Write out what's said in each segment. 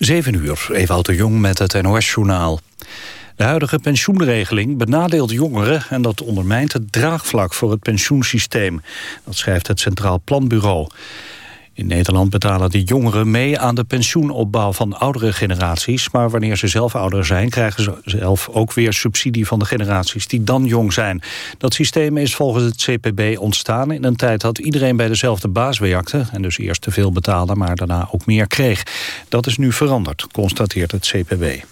7 uur, Ewout de Jong met het NOS-journaal. De huidige pensioenregeling benadeelt jongeren... en dat ondermijnt het draagvlak voor het pensioensysteem. Dat schrijft het Centraal Planbureau. In Nederland betalen de jongeren mee aan de pensioenopbouw van oudere generaties. Maar wanneer ze zelf ouder zijn, krijgen ze zelf ook weer subsidie van de generaties die dan jong zijn. Dat systeem is volgens het CPB ontstaan in een tijd dat iedereen bij dezelfde baas werkte. En dus eerst te veel betaalde, maar daarna ook meer kreeg. Dat is nu veranderd, constateert het CPB.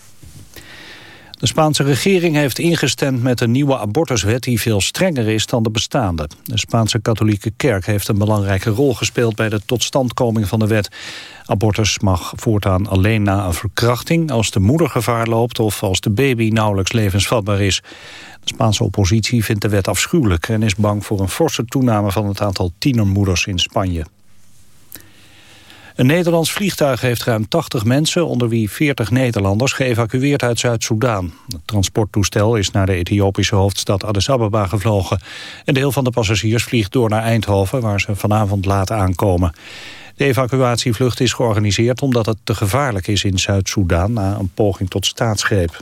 De Spaanse regering heeft ingestemd met een nieuwe abortuswet die veel strenger is dan de bestaande. De Spaanse katholieke kerk heeft een belangrijke rol gespeeld bij de totstandkoming van de wet. Abortus mag voortaan alleen na een verkrachting als de moeder gevaar loopt of als de baby nauwelijks levensvatbaar is. De Spaanse oppositie vindt de wet afschuwelijk en is bang voor een forse toename van het aantal tienermoeders in Spanje. Een Nederlands vliegtuig heeft ruim 80 mensen, onder wie 40 Nederlanders, geëvacueerd uit Zuid-Soedan. Het transporttoestel is naar de Ethiopische hoofdstad Addis Ababa gevlogen. Een deel van de passagiers vliegt door naar Eindhoven, waar ze vanavond laat aankomen. De evacuatievlucht is georganiseerd omdat het te gevaarlijk is in Zuid-Soedan na een poging tot staatsgreep.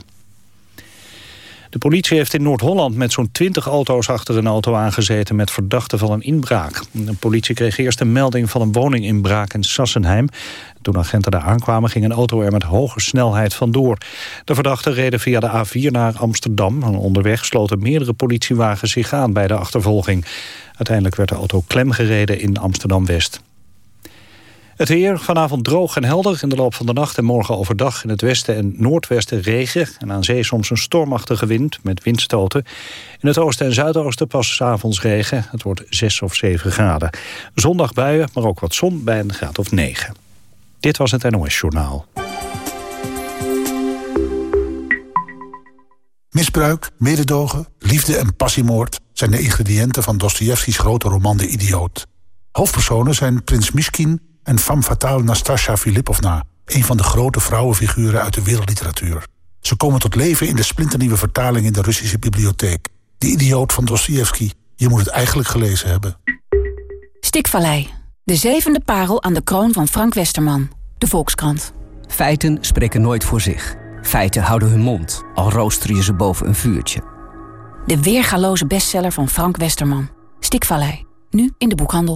De politie heeft in Noord-Holland met zo'n 20 auto's achter een auto aangezeten met verdachten van een inbraak. De politie kreeg eerst een melding van een woninginbraak in Sassenheim. Toen agenten daar aankwamen ging een auto er met hoge snelheid vandoor. De verdachten reden via de A4 naar Amsterdam. onderweg sloten meerdere politiewagens zich aan bij de achtervolging. Uiteindelijk werd de auto klemgereden in Amsterdam-West. Het weer vanavond droog en helder. In de loop van de nacht en morgen overdag in het westen en noordwesten regen. En aan zee soms een stormachtige wind met windstoten. In het oosten en zuidoosten pas s avonds regen. Het wordt 6 of 7 graden. Zondag buien, maar ook wat zon bij een graad of 9. Dit was het NOS Journaal. Misbruik, mededogen, liefde en passiemoord... zijn de ingrediënten van Dostojevskis grote roman De Idioot. Hoofdpersonen zijn prins Miskin en femme fatale Nastasja Filipovna... een van de grote vrouwenfiguren uit de wereldliteratuur. Ze komen tot leven in de splinternieuwe vertaling in de Russische bibliotheek. De idioot van Dostoevsky. Je moet het eigenlijk gelezen hebben. Stikvallei. De zevende parel aan de kroon van Frank Westerman. De Volkskrant. Feiten spreken nooit voor zich. Feiten houden hun mond, al rooster je ze boven een vuurtje. De weergaloze bestseller van Frank Westerman. Stikvallei. Nu in de boekhandel.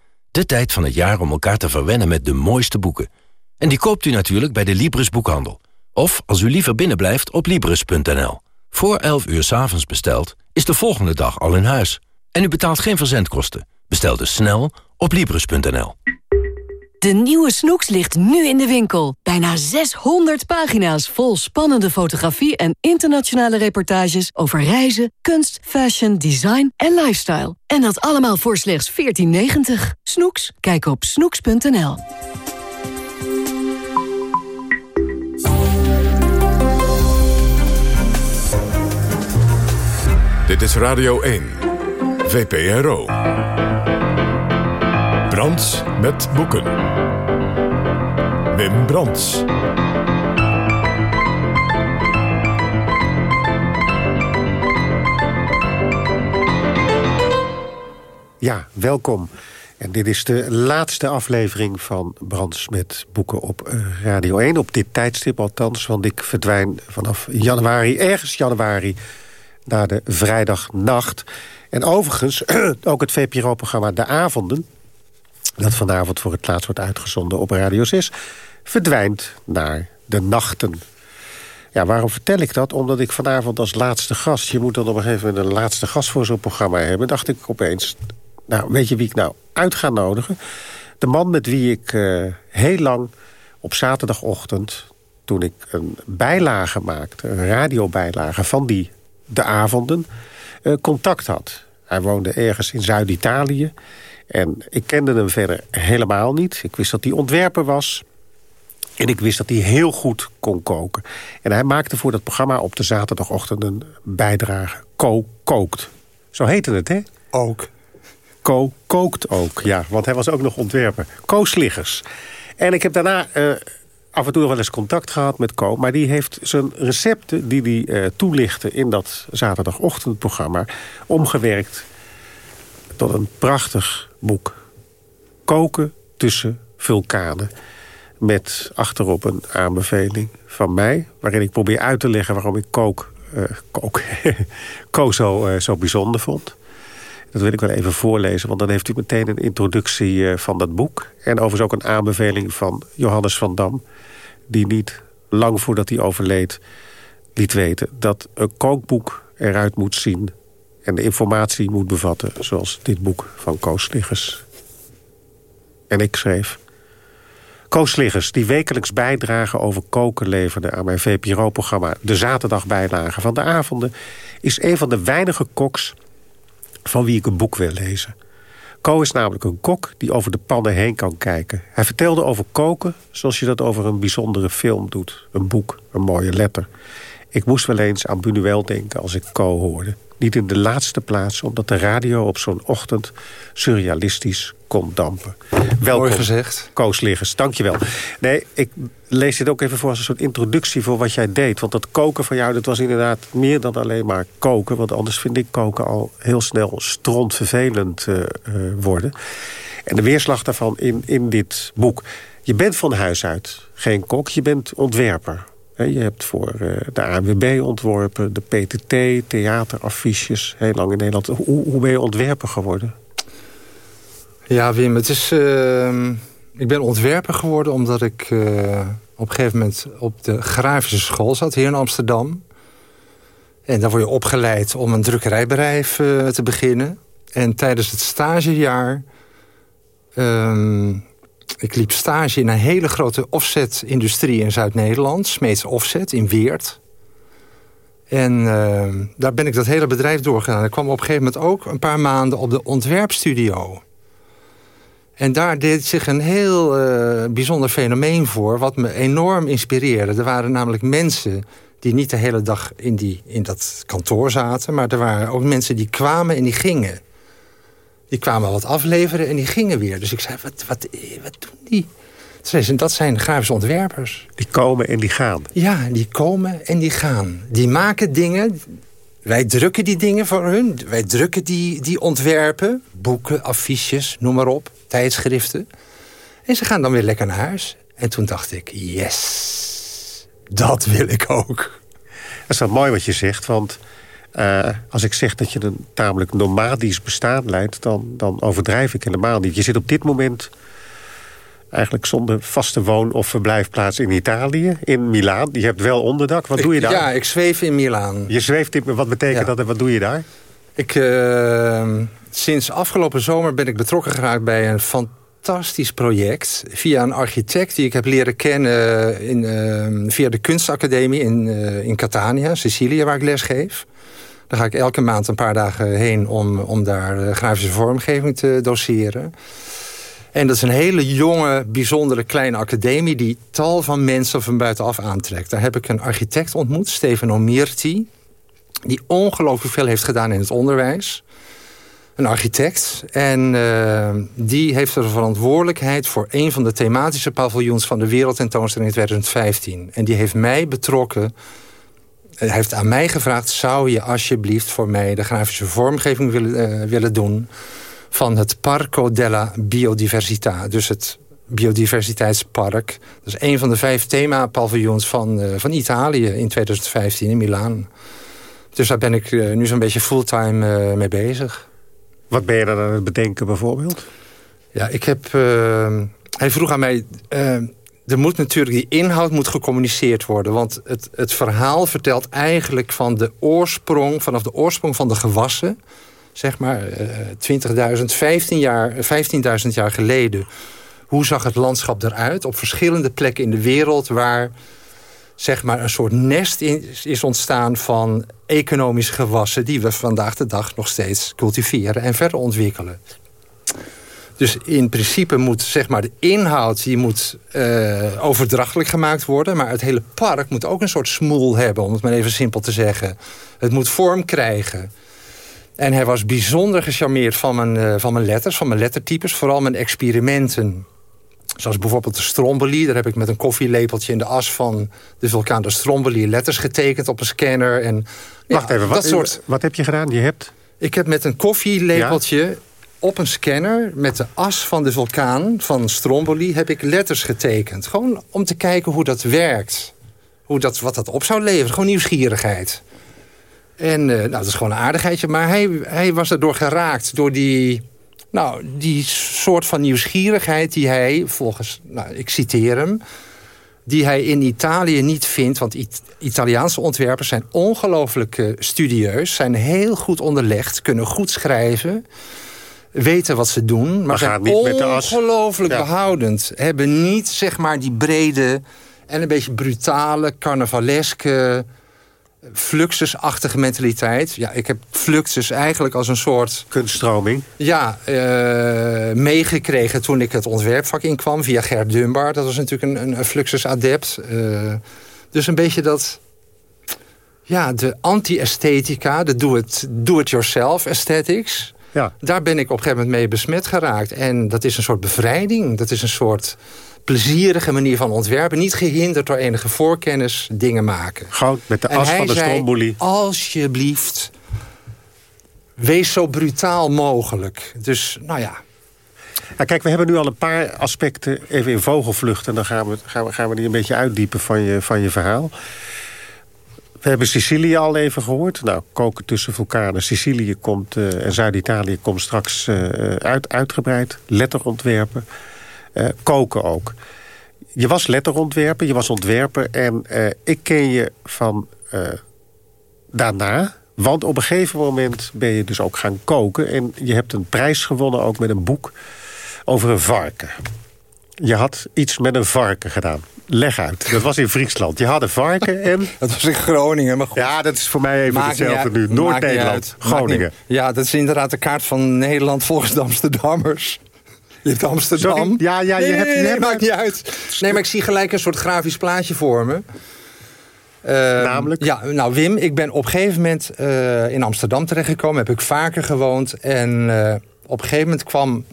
De tijd van het jaar om elkaar te verwennen met de mooiste boeken. En die koopt u natuurlijk bij de Libris Boekhandel. Of, als u liever binnenblijft, op Libris.nl. Voor 11 uur s avonds besteld, is de volgende dag al in huis. En u betaalt geen verzendkosten. Bestel dus snel op Libris.nl. De nieuwe Snoeks ligt nu in de winkel. Bijna 600 pagina's vol spannende fotografie en internationale reportages over reizen, kunst, fashion, design en lifestyle. En dat allemaal voor slechts 14,90. Snoeks? Kijk op snoeks.nl. Dit is Radio 1, VPRO. Brands met boeken. Wim Brands. Ja, welkom. En dit is de laatste aflevering van Brands met boeken op eh, Radio 1. Op dit tijdstip althans, want ik verdwijn vanaf januari, ergens januari... naar de vrijdagnacht. En overigens, ook het VPRO-programma De Avonden dat vanavond voor het laatst wordt uitgezonden op Radio 6... verdwijnt naar de nachten. Ja, waarom vertel ik dat? Omdat ik vanavond als laatste gast... je moet dan op een gegeven moment een laatste gast voor zo'n programma hebben... dacht ik opeens, nou, weet je wie ik nou uit ga nodigen? De man met wie ik uh, heel lang op zaterdagochtend... toen ik een bijlage maakte, een radiobijlage van die de avonden... Uh, contact had. Hij woonde ergens in Zuid-Italië... En ik kende hem verder helemaal niet. Ik wist dat hij ontwerper was. En ik wist dat hij heel goed kon koken. En hij maakte voor dat programma op de zaterdagochtend een bijdrage. Ko kookt. Zo heette het, hè? Ook. Ko kookt ook, ja. Want hij was ook nog ontwerper. Ko Sliggers. En ik heb daarna uh, af en toe nog wel eens contact gehad met Ko. Maar die heeft zijn recepten die hij uh, toelichtte in dat zaterdagochtendprogramma... omgewerkt tot een prachtig boek. Koken tussen vulkanen. Met achterop een aanbeveling van mij... waarin ik probeer uit te leggen waarom ik kook, uh, kook, ko zo, uh, zo bijzonder vond. Dat wil ik wel even voorlezen, want dan heeft u meteen een introductie uh, van dat boek. En overigens ook een aanbeveling van Johannes van Dam... die niet lang voordat hij overleed liet weten... dat een kookboek eruit moet zien en de informatie moet bevatten... zoals dit boek van Koos Liggers. En ik schreef... Koos Liggers, die wekelijks bijdragen over koken leverde... aan mijn VPRO-programma De Zaterdagbijlage van de avonden... is een van de weinige koks van wie ik een boek wil lezen. Ko is namelijk een kok die over de pannen heen kan kijken. Hij vertelde over koken zoals je dat over een bijzondere film doet. Een boek, een mooie letter. Ik moest wel eens aan Bunuel denken als ik Ko hoorde. Niet in de laatste plaats, omdat de radio op zo'n ochtend surrealistisch kon dampen. Welkom, Mooi gezegd. Koos Liggers, dankjewel. Nee, ik lees dit ook even voor als een soort introductie voor wat jij deed. Want dat koken van jou, dat was inderdaad meer dan alleen maar koken. Want anders vind ik koken al heel snel strontvervelend uh, uh, worden. En de weerslag daarvan in, in dit boek. Je bent van huis uit geen kok, je bent ontwerper. Je hebt voor eh, de ANWB ontworpen, de PTT, theateraffiches, heel lang in Nederland. Hoe, hoe ben je ontwerper geworden? Ja, Wim, het is... Uh, ik ben ontwerper geworden omdat ik uh, op een gegeven moment op de grafische school zat, hier in Amsterdam. En daar word je opgeleid om een drukkerijbedrijf uh, te beginnen. En tijdens het stagejaar ehm, ik liep stage in een hele grote offset-industrie in Zuid-Nederland. Smeets Offset in Weert. En uh, daar ben ik dat hele bedrijf doorgegaan. Ik kwam op een gegeven moment ook een paar maanden op de ontwerpstudio. En daar deed zich een heel uh, bijzonder fenomeen voor... wat me enorm inspireerde. Er waren namelijk mensen die niet de hele dag in, die, in dat kantoor zaten... maar er waren ook mensen die kwamen en die gingen. Die kwamen wat afleveren en die gingen weer. Dus ik zei, wat, wat, wat doen die? Ze dat zijn grafische ontwerpers. Die komen en die gaan? Ja, die komen en die gaan. Die maken dingen. Wij drukken die dingen voor hun. Wij drukken die, die ontwerpen. Boeken, affiches, noem maar op. Tijdschriften. En ze gaan dan weer lekker naar huis. En toen dacht ik, yes, dat wil ik ook. Dat is wel mooi wat je zegt, want uh, als ik zeg dat je een tamelijk nomadisch bestaan leidt... Dan, dan overdrijf ik helemaal niet. Je zit op dit moment eigenlijk zonder vaste woon- of verblijfplaats in Italië, in Milaan. Je hebt wel onderdak. Wat doe je daar? Ja, ik zweef in Milaan. Je zweeft in, wat betekent dat en wat doe je daar? Ik, uh, sinds afgelopen zomer ben ik betrokken geraakt bij een fantastisch project... via een architect die ik heb leren kennen in, uh, via de kunstacademie in, uh, in Catania, Sicilië, waar ik les geef. Daar ga ik elke maand een paar dagen heen om, om daar eh, grafische vormgeving te doseren. En dat is een hele jonge, bijzondere kleine academie... die tal van mensen van buitenaf aantrekt. Daar heb ik een architect ontmoet, Stefano Mirti... die ongelooflijk veel heeft gedaan in het onderwijs. Een architect. En uh, die heeft de verantwoordelijkheid... voor een van de thematische paviljoens van de Wereldtentoonstelling in 2015. En die heeft mij betrokken hij heeft aan mij gevraagd... zou je alsjeblieft voor mij de grafische vormgeving willen, uh, willen doen... van het Parco della Biodiversità. Dus het biodiversiteitspark. Dat is een van de vijf themapaviljoens van, uh, van Italië in 2015 in Milaan. Dus daar ben ik uh, nu zo'n beetje fulltime mee bezig. Wat ben je dan aan het bedenken bijvoorbeeld? Ja, ik heb... hij vroeg aan mij er moet natuurlijk, die inhoud moet gecommuniceerd worden. Want het, het verhaal vertelt eigenlijk van de oorsprong, vanaf de oorsprong van de gewassen. Zeg maar uh, 20.000, 15 jaar, 15.000 jaar geleden. Hoe zag het landschap eruit op verschillende plekken in de wereld... waar zeg maar, een soort nest in, is ontstaan van economische gewassen... die we vandaag de dag nog steeds cultiveren en verder ontwikkelen. Dus in principe moet zeg maar, de inhoud die moet, uh, overdrachtelijk gemaakt worden. Maar het hele park moet ook een soort smoel hebben, om het maar even simpel te zeggen. Het moet vorm krijgen. En hij was bijzonder gecharmeerd van mijn, uh, van mijn letters, van mijn lettertypes. Vooral mijn experimenten. Zoals bijvoorbeeld de Stromboli. Daar heb ik met een koffielepeltje in de as van de vulkaan de Stromboli... letters getekend op een scanner. En, Wacht even, wat, soort... wat heb je gedaan? Je hebt... Ik heb met een koffielepeltje op een scanner met de as van de vulkaan van Stromboli heb ik letters getekend. Gewoon om te kijken hoe dat werkt. Hoe dat, wat dat op zou leveren. Gewoon nieuwsgierigheid. En uh, nou, dat is gewoon een aardigheidje. Maar hij, hij was erdoor geraakt. Door die, nou, die soort van nieuwsgierigheid die hij, volgens, nou, ik citeer hem... die hij in Italië niet vindt. Want Italiaanse ontwerpers zijn ongelooflijk uh, studieus. Zijn heel goed onderlegd. Kunnen goed schrijven weten wat ze doen, maar, maar zijn ongelooflijk behoudend. Hebben niet zeg maar die brede en een beetje brutale, carnavaleske, fluxusachtige mentaliteit. Ja, ik heb fluxus eigenlijk als een soort... Kunststroming? Ja, uh, meegekregen toen ik het ontwerpvak inkwam via Gert Dunbar. Dat was natuurlijk een, een fluxus-adept. Uh, dus een beetje dat... Ja, de anti-esthetica, de do-it-yourself aesthetics... Ja. Daar ben ik op een gegeven moment mee besmet geraakt. En dat is een soort bevrijding. Dat is een soort plezierige manier van ontwerpen. Niet gehinderd door enige voorkennis dingen maken. Goud met de as van de stroombolie. alsjeblieft, wees zo brutaal mogelijk. Dus, nou ja... Ja, kijk, we hebben nu al een paar aspecten even in vogelvlucht... en dan gaan we, gaan we, gaan we die een beetje uitdiepen van je, van je verhaal. We hebben Sicilië al even gehoord. Nou, koken tussen vulkanen. Sicilië komt, uh, en Zuid-Italië komt straks uh, uit, uitgebreid. Letterontwerpen. Uh, koken ook. Je was letterontwerper, je was ontwerper. En ik ken je van daarna. Want op een gegeven moment ben je dus ook gaan koken. En je hebt een prijs gewonnen ook met een boek over een varken. Je had iets met een varken gedaan. Leg uit. Dat was in Friesland. Je had een varken en... Dat was in Groningen, maar goed. Ja, dat is voor mij even hetzelfde nu. Noord-Nederland, Groningen. Ja, dat is inderdaad de kaart van Nederland volgens de Amsterdammers. Je hebt Amsterdam. Ja, ja, je nee, hebt... Nee, nee, maakt niet uit. Nee, maar ik zie gelijk een soort grafisch plaatje voor me. Uh, Namelijk? Ja, nou Wim, ik ben op een gegeven moment uh, in Amsterdam terechtgekomen. Heb ik vaker gewoond. En uh, op een gegeven moment kwam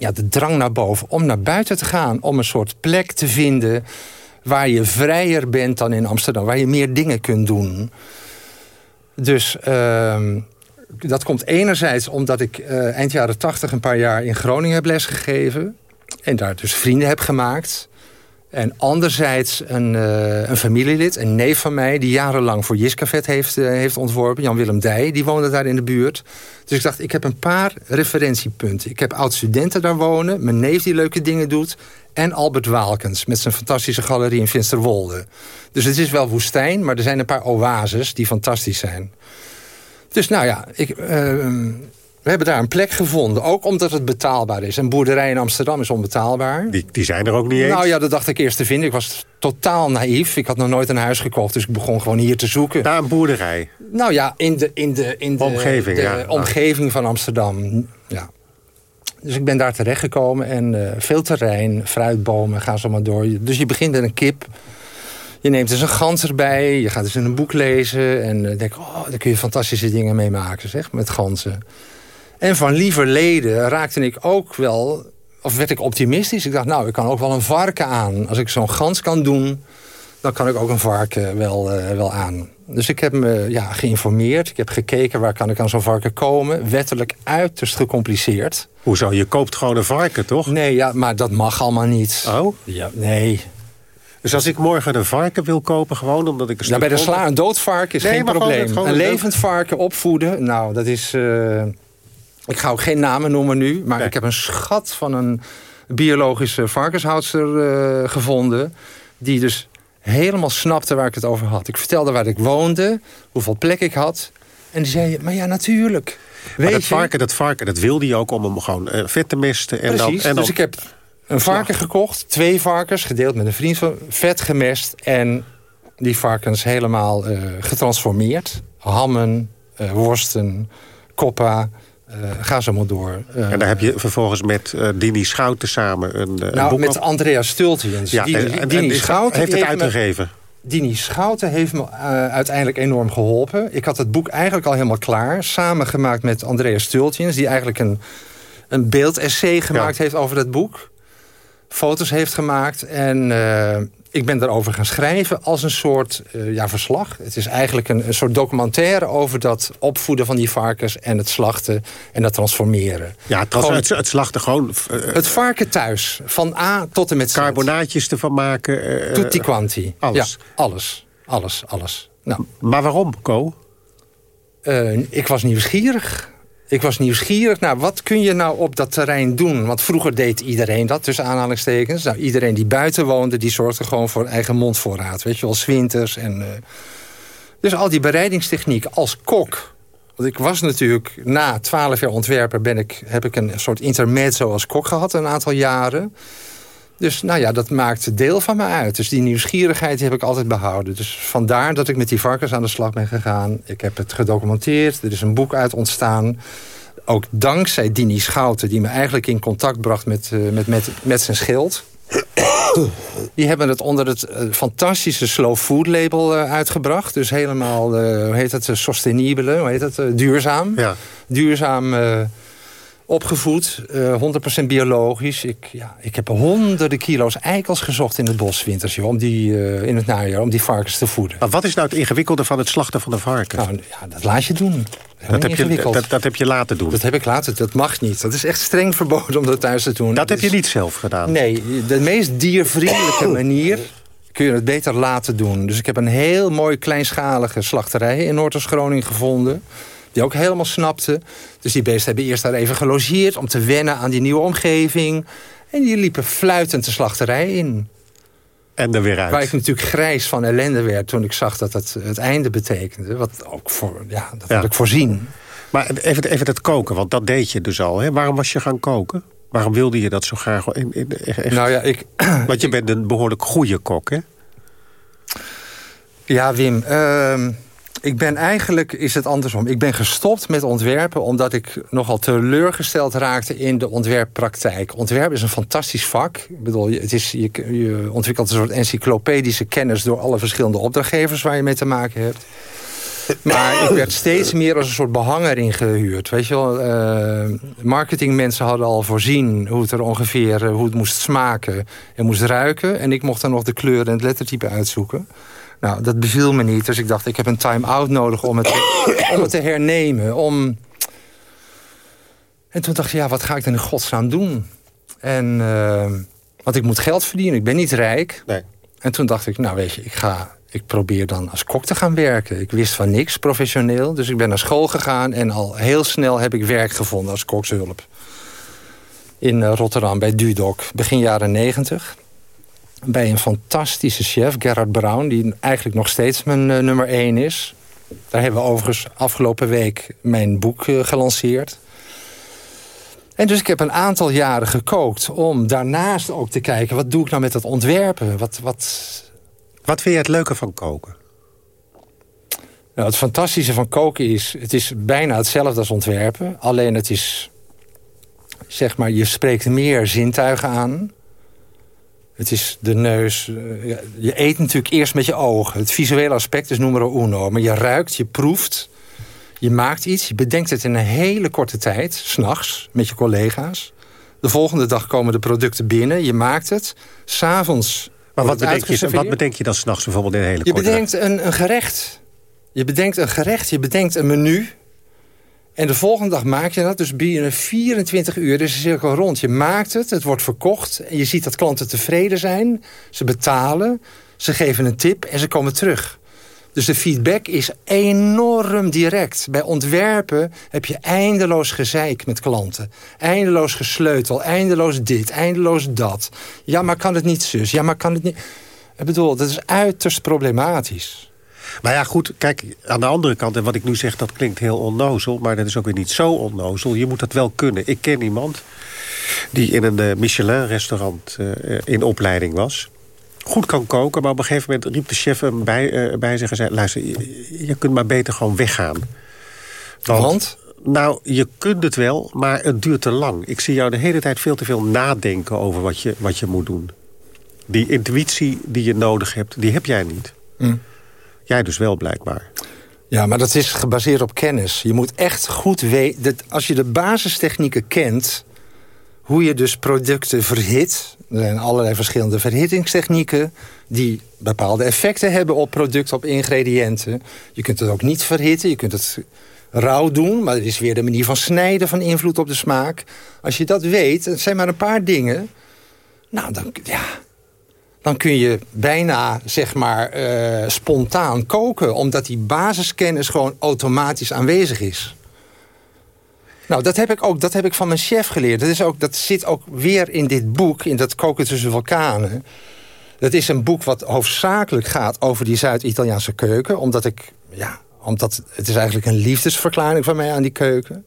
ja, de drang naar boven om naar buiten te gaan. Om een soort plek te vinden waar je vrijer bent dan in Amsterdam. Waar je meer dingen kunt doen. Dus uh, dat komt enerzijds omdat ik uh, eind jaren tachtig... een paar jaar in Groningen heb lesgegeven. En daar dus vrienden heb gemaakt. En anderzijds een, uh, een familielid, een neef van mij... die jarenlang voor Jiskavet heeft, uh, heeft ontworpen. Jan-Willem Dij, die woonde daar in de buurt. Dus ik dacht, ik heb een paar referentiepunten. Ik heb oud-studenten daar wonen. Mijn neef die leuke dingen doet. En Albert Waalkens met zijn fantastische galerie in Finsterwolde. Dus het is wel woestijn, maar er zijn een paar oases die fantastisch zijn. Dus nou ja, ik... Uh, we hebben daar een plek gevonden, ook omdat het betaalbaar is. Een boerderij in Amsterdam is onbetaalbaar. Die, die zijn er ook niet eens? Nou ja, dat dacht ik eerst te vinden. Ik was totaal naïef. Ik had nog nooit een huis gekocht, dus ik begon gewoon hier te zoeken. Daar een boerderij? Nou ja, in de, in de, in de omgeving, de ja. omgeving van Amsterdam. Ja. Dus ik ben daar terechtgekomen en uh, veel terrein, fruitbomen, gaan zo maar door. Dus je begint met een kip... Je neemt dus een gans erbij, je gaat dus in een boek lezen... en uh, denk, oh, daar kun je fantastische dingen mee maken, zeg, met ganzen. En van lieverleden raakte ik ook wel... of werd ik optimistisch. Ik dacht, nou, ik kan ook wel een varken aan. Als ik zo'n gans kan doen, dan kan ik ook een varken wel, uh, wel aan. Dus ik heb me ja, geïnformeerd. Ik heb gekeken waar kan ik aan zo'n varken komen. Wettelijk uiterst gecompliceerd. Hoezo? Je koopt gewoon een varken, toch? Nee, ja, maar dat mag allemaal niet. Oh? Ja, nee. Dus als ik morgen een varken wil kopen, gewoon omdat ik een ja, Bij de sla een dood varken is nee, geen probleem. Gewoon, een levend varken opvoeden, nou, dat is... Uh, ik ga ook geen namen noemen nu, maar nee. ik heb een schat van een biologische varkenshoudster uh, gevonden. Die dus helemaal snapte waar ik het over had. Ik vertelde waar ik woonde, hoeveel plek ik had. En die zei, maar ja, natuurlijk. Maar dat varken, dat varken, dat wilde je ook om hem gewoon uh, vet te misten. En Precies, dan, en dan... dus ik heb een varken gekocht, twee varkens, gedeeld met een vriend van vet gemest. En die varkens helemaal uh, getransformeerd. Hammen, worsten, koppa, ga zo maar door. en daar heb je vervolgens met Dini Schouten samen een, nou, boek met Andrea Stultiens. Ja, Dini, en, Dini Schouten heeft het uitgegeven. Dini Schouten heeft me uiteindelijk enorm geholpen. Ik had het boek eigenlijk al helemaal klaar. Samengemaakt met Andrea Stultjens. Die eigenlijk een, een beeldessay gemaakt heeft over dat boek. Foto's heeft gemaakt. En ik ben daarover gaan schrijven als een soort uh, ja, verslag. Het is eigenlijk een, een, soort documentaire over dat opvoeden van die varkens... en het slachten en dat transformeren. Ja, het, gewoon, het, het slachten gewoon... Uh, het varken thuis, van A tot en met Z. Carbonaatjes ervan maken. Uh, Tutti quanti. Alles. Ja, alles. Alles, alles. Nou. Maar waarom, Co? ik was nieuwsgierig. Ik was nieuwsgierig, nou, wat kun je nou op dat terrein doen? Want vroeger deed iedereen dat, tussen aanhalingstekens. Nou, iedereen die buiten woonde, die zorgde gewoon voor eigen mondvoorraad. Weet je wel, winters en... Uh... Dus al die bereidingstechniek als kok... Want ik was natuurlijk, na twaalf jaar ontwerper... Ben ik, heb ik een soort intermezzo als kok gehad een aantal jaren. Dus nou ja, dat maakt deel van me uit. Dus die nieuwsgierigheid heb ik altijd behouden. Dus vandaar dat ik met die varkens aan de slag ben gegaan. Ik heb het gedocumenteerd. Er is een boek uit ontstaan. Ook dankzij Dini Schouten, die me eigenlijk in contact bracht met, uh, met, met, met zijn schild. Die hebben het onder het uh, fantastische Slow Food label uh, uitgebracht. Dus helemaal, hoe heet het, sustainabele, hoe heet het, duurzaam. Ja. Duurzaam opgevoed, uh, 100% biologisch. Ik, ja, ik heb honderden kilo's eikels gezocht in het bos winters, joh, om die, uh, in het najaar, om die varkens te voeden. Maar wat is nou het ingewikkelde van het slachten van de varken? Nou, ja, dat laat je doen. Dat heb je, dat, dat, heb je laten doen? Dat heb ik laten, dat mag niet. Dat is echt streng verboden om dat thuis te doen. Dat heb je niet zelf gedaan? Nee, de meest diervriendelijke manier kun je het beter laten doen. Dus ik heb een heel mooi kleinschalige slachterij in Noordoost-Groningen gevonden die ook helemaal snapte. Dus die beesten hebben eerst daar even gelogeerd... om te wennen aan die nieuwe omgeving. En die liepen fluitend de slachterij in. En er weer uit. Waar ik natuurlijk grijs van ellende werd toen ik zag dat het het einde betekende. Wat ook voor, ja, dat had ik voorzien. Maar even, even het koken, want dat deed je dus al. Hè? Waarom was je gaan koken? Waarom wilde je dat zo graag? In, in, echt? Nou ja, ik... Want je bent een behoorlijk goede kok, hè? Ja, Wim. Uh, ik ben eigenlijk, is het andersom. Ik ben gestopt met ontwerpen omdat ik nogal teleurgesteld raakte in de ontwerppraktijk. Ontwerp is een fantastisch vak. Ik bedoel, het is, je, ontwikkelt een soort encyclopedische kennis door alle verschillende opdrachtgevers waar je mee te maken hebt. Maar ik werd steeds meer als een soort behanger ingehuurd. Weet je wel, uh, marketingmensen hadden al voorzien hoe het er ongeveer hoe het moest smaken en moest ruiken. En ik mocht dan nog de kleuren en het lettertype uitzoeken. Nou, dat beviel me niet. Dus ik dacht, ik heb een time-out nodig om het, om het te hernemen. Om... En toen dacht ik, ja, wat ga ik dan in godsnaam doen? En, uh, want ik moet geld verdienen, ik ben niet rijk. Nee. En toen dacht ik, nou weet je, ik, ga, ik probeer dan als kok te gaan werken. Ik wist van niks professioneel, dus ik ben naar school gegaan... en al heel snel heb ik werk gevonden als kokshulp. In uh, Rotterdam, bij Dudok, begin jaren negentig bij een fantastische chef, Gerard Brown... die eigenlijk nog steeds mijn uh, nummer één is. Daar hebben we overigens afgelopen week mijn boek uh, gelanceerd. En dus ik heb een aantal jaren gekookt... om daarnaast ook te kijken, wat doe ik nou met het ontwerpen? Wat, wat... wat vind je het leuke van koken? Nou, het fantastische van koken is... het is bijna hetzelfde als ontwerpen. Alleen het is... zeg maar, je spreekt meer zintuigen aan... Het is de neus. Eh, je eet natuurlijk eerst met je ogen. Het visuele aspect is nummer uno. Maar je ruikt, je proeft. Je maakt iets. Je bedenkt het in een hele korte tijd. S'nachts met je collega's. De volgende dag komen de producten binnen. Je maakt het. S'avonds Maar wat bedenk, je, wat bedenk je dan s'nachts bijvoorbeeld in een hele korte Je bedenkt een, een gerecht. Je bedenkt een gerecht. Je bedenkt een menu. En de volgende dag maak je dat. Dus binnen 24 uur is de cirkel rond. Je maakt het, het wordt verkocht. En je ziet dat klanten tevreden zijn. Ze betalen, ze geven een tip en ze komen terug. Dus de feedback is enorm direct. Bij ontwerpen heb je eindeloos gezeik met klanten. Eindeloos gesleutel, eindeloos dit, eindeloos dat. Ja, maar kan het niet zus? Ja, maar kan het niet... Ik bedoel, dat is uiterst problematisch. Maar ja, goed, kijk, aan de andere kant... en wat ik nu zeg, dat klinkt heel onnozel... maar dat is ook weer niet zo onnozel. Je moet dat wel kunnen. Ik ken iemand die in een uh, Michelin-restaurant uh, in opleiding was. Goed kan koken, maar op een gegeven moment riep de chef hem bij, uh, bij zich en zei... luister, je, je, kunt maar beter gewoon weggaan. Want? Nou, je kunt het wel, maar het duurt te lang. Ik zie jou de hele tijd veel te veel nadenken over wat je, wat je moet doen. Die intuïtie die je nodig hebt, die heb jij niet. Hm. Jij dus wel, blijkbaar. Ja, maar dat is gebaseerd op kennis. Je moet echt goed weten... Als je de basistechnieken kent... hoe je dus producten verhit... er zijn allerlei verschillende verhittingstechnieken... die bepaalde effecten hebben op producten, op ingrediënten. Je kunt het ook niet verhitten, je kunt het rauw doen... maar er is weer de manier van snijden van invloed op de smaak. Als je dat weet, het zijn maar een paar dingen... nou, dan, ja, dan kun je bijna zeg maar eh, spontaan koken. Omdat die basiskennis gewoon automatisch aanwezig is. Nou, dat heb ik ook dat heb ik van mijn chef geleerd. Dat, is ook, dat zit ook weer in dit boek, in dat koken tussen vulkanen. Dat is een boek wat hoofdzakelijk gaat over die Zuid-Italiaanse keuken. Omdat ik, ja, omdat het is eigenlijk een liefdesverklaring van mij aan die keuken.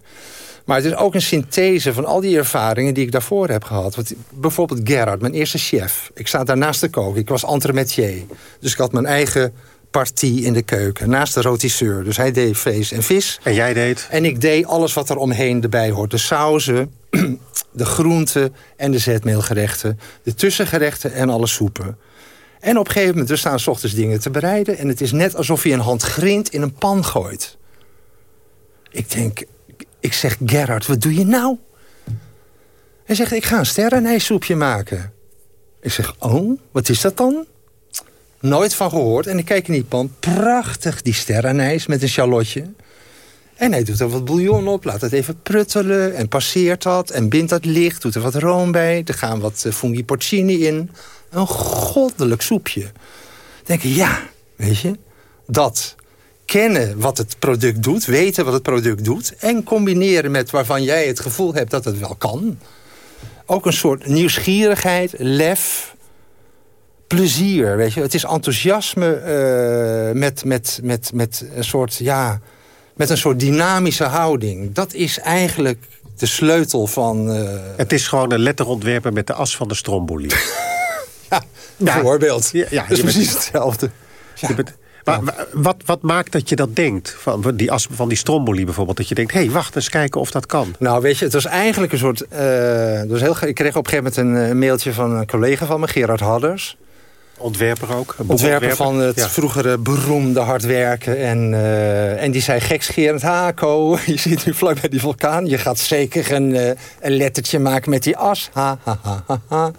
Maar het is ook een synthese van al die ervaringen die ik daarvoor heb gehad. Want bijvoorbeeld Gerard, mijn eerste chef. Ik sta daar naast de kook. Ik was entremetier. Dus ik had mijn eigen partie in de keuken. Naast de rotisseur. Dus hij deed vlees en vis. En jij deed? En ik deed alles wat er omheen erbij hoort. De sauzen, de groenten en de zetmeelgerechten. De tussengerechten en alle soepen. En op een gegeven moment, we staan s ochtends dingen te bereiden... en het is net alsof je een hand grind in een pan gooit. Ik denk, ik zeg, Gerard, wat doe je nou? Hij zegt, ik ga een sterrenijssoepje maken. Ik zeg, oh, wat is dat dan? Nooit van gehoord. En ik kijk in die pan, prachtig, die sterrenijs met een charlotje. En hij doet er wat bouillon op, laat het even pruttelen... en passeert dat en bindt dat licht, doet er wat room bij... er gaan wat uh, fungi porcini in. Een goddelijk soepje. Dan denk je, ja, weet je, dat kennen wat het product doet, weten wat het product doet... en combineren met waarvan jij het gevoel hebt dat het wel kan. Ook een soort nieuwsgierigheid, lef, plezier. Weet je? Het is enthousiasme uh, met, met, met, met, een soort, ja, met een soort dynamische houding. Dat is eigenlijk de sleutel van... Uh... Het is gewoon een letterontwerper met de as van de stromboli. ja, bijvoorbeeld. Ja, ja, dat is precies bent, hetzelfde. Ja. Maar wat, wat maakt dat je dat denkt? Van die as van die stromboli bijvoorbeeld. Dat je denkt, hé, hey, wacht eens kijken of dat kan. Nou, weet je, het was eigenlijk een soort... Uh, dus heel, ik kreeg op een gegeven moment een, mailtje van een collega van me, Gerard Hadders. Ontwerper ook? Ontwerper van het vroegere beroemde hard werken. En, uh, en die zei gekscherend... Hako, je zit nu vlak bij die vulkaan. Je gaat zeker een, uh, een lettertje maken met die as. Ha, ha, ha, ha, ha.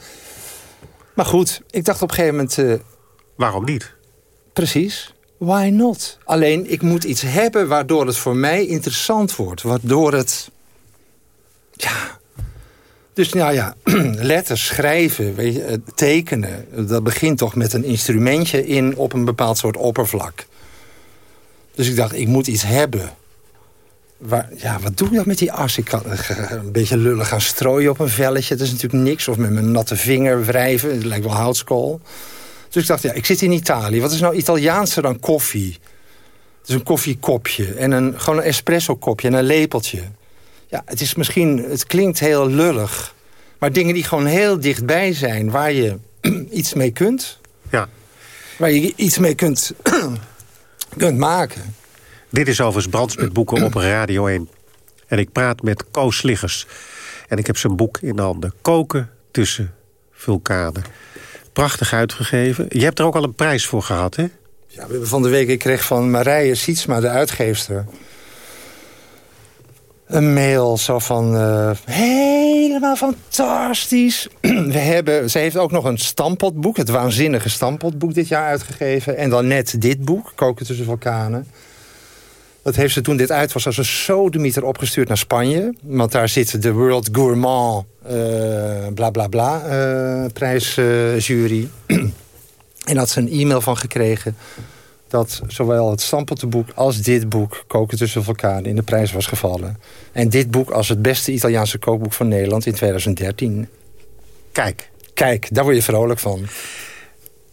Maar goed, ik dacht op een gegeven moment... Waarom niet? Precies. Why not? Alleen, ik moet iets hebben waardoor het voor mij interessant wordt. Waardoor het... Ja... Dus nou ja, letters, schrijven, weet je, tekenen... dat begint toch met een instrumentje in op een bepaald soort oppervlak. Dus ik dacht, ik moet iets hebben. Ja, wat doe ik dan met die as? Ik kan een beetje lullig gaan strooien op een velletje. Dat is natuurlijk niks. Of met mijn natte vinger wrijven. Het lijkt wel houtskool. Dus ik dacht, ja, ik zit in Italië. Wat is nou Italiaanser dan koffie? Het is een koffiekopje en een, gewoon een espresso kopje en een lepeltje. Ja, het is misschien, het klinkt heel lullig. Maar dingen die gewoon heel dichtbij zijn, waar je iets mee kunt. Ja. Waar je iets mee kunt, kunt maken. Dit is overigens Brands met boeken op Radio 1. En ik praat met Koos Liggers. En ik heb zijn boek in de handen. Koken tussen vulkanen prachtig uitgegeven. Je hebt er ook al een prijs voor gehad, hè? Ja, we hebben van de week, ik kreeg van Marije Sietsma, de uitgeefster... een mail zo van... Uh, helemaal fantastisch. we hebben, ze heeft ook nog een stampotboek, het waanzinnige stampotboek dit jaar uitgegeven. En dan net dit boek, Koken tussen vulkanen. Dat heeft ze toen dit uit was als een sodemieter opgestuurd naar Spanje. Want daar zit de World Gourmand uh, bla bla bla uh, prijsjury. en had ze een e-mail van gekregen dat zowel het Stampelte als dit boek... Koken tussen vulkanen in de prijs was gevallen. En dit boek als het beste Italiaanse kookboek van Nederland in 2013. Kijk. Kijk, daar word je vrolijk van.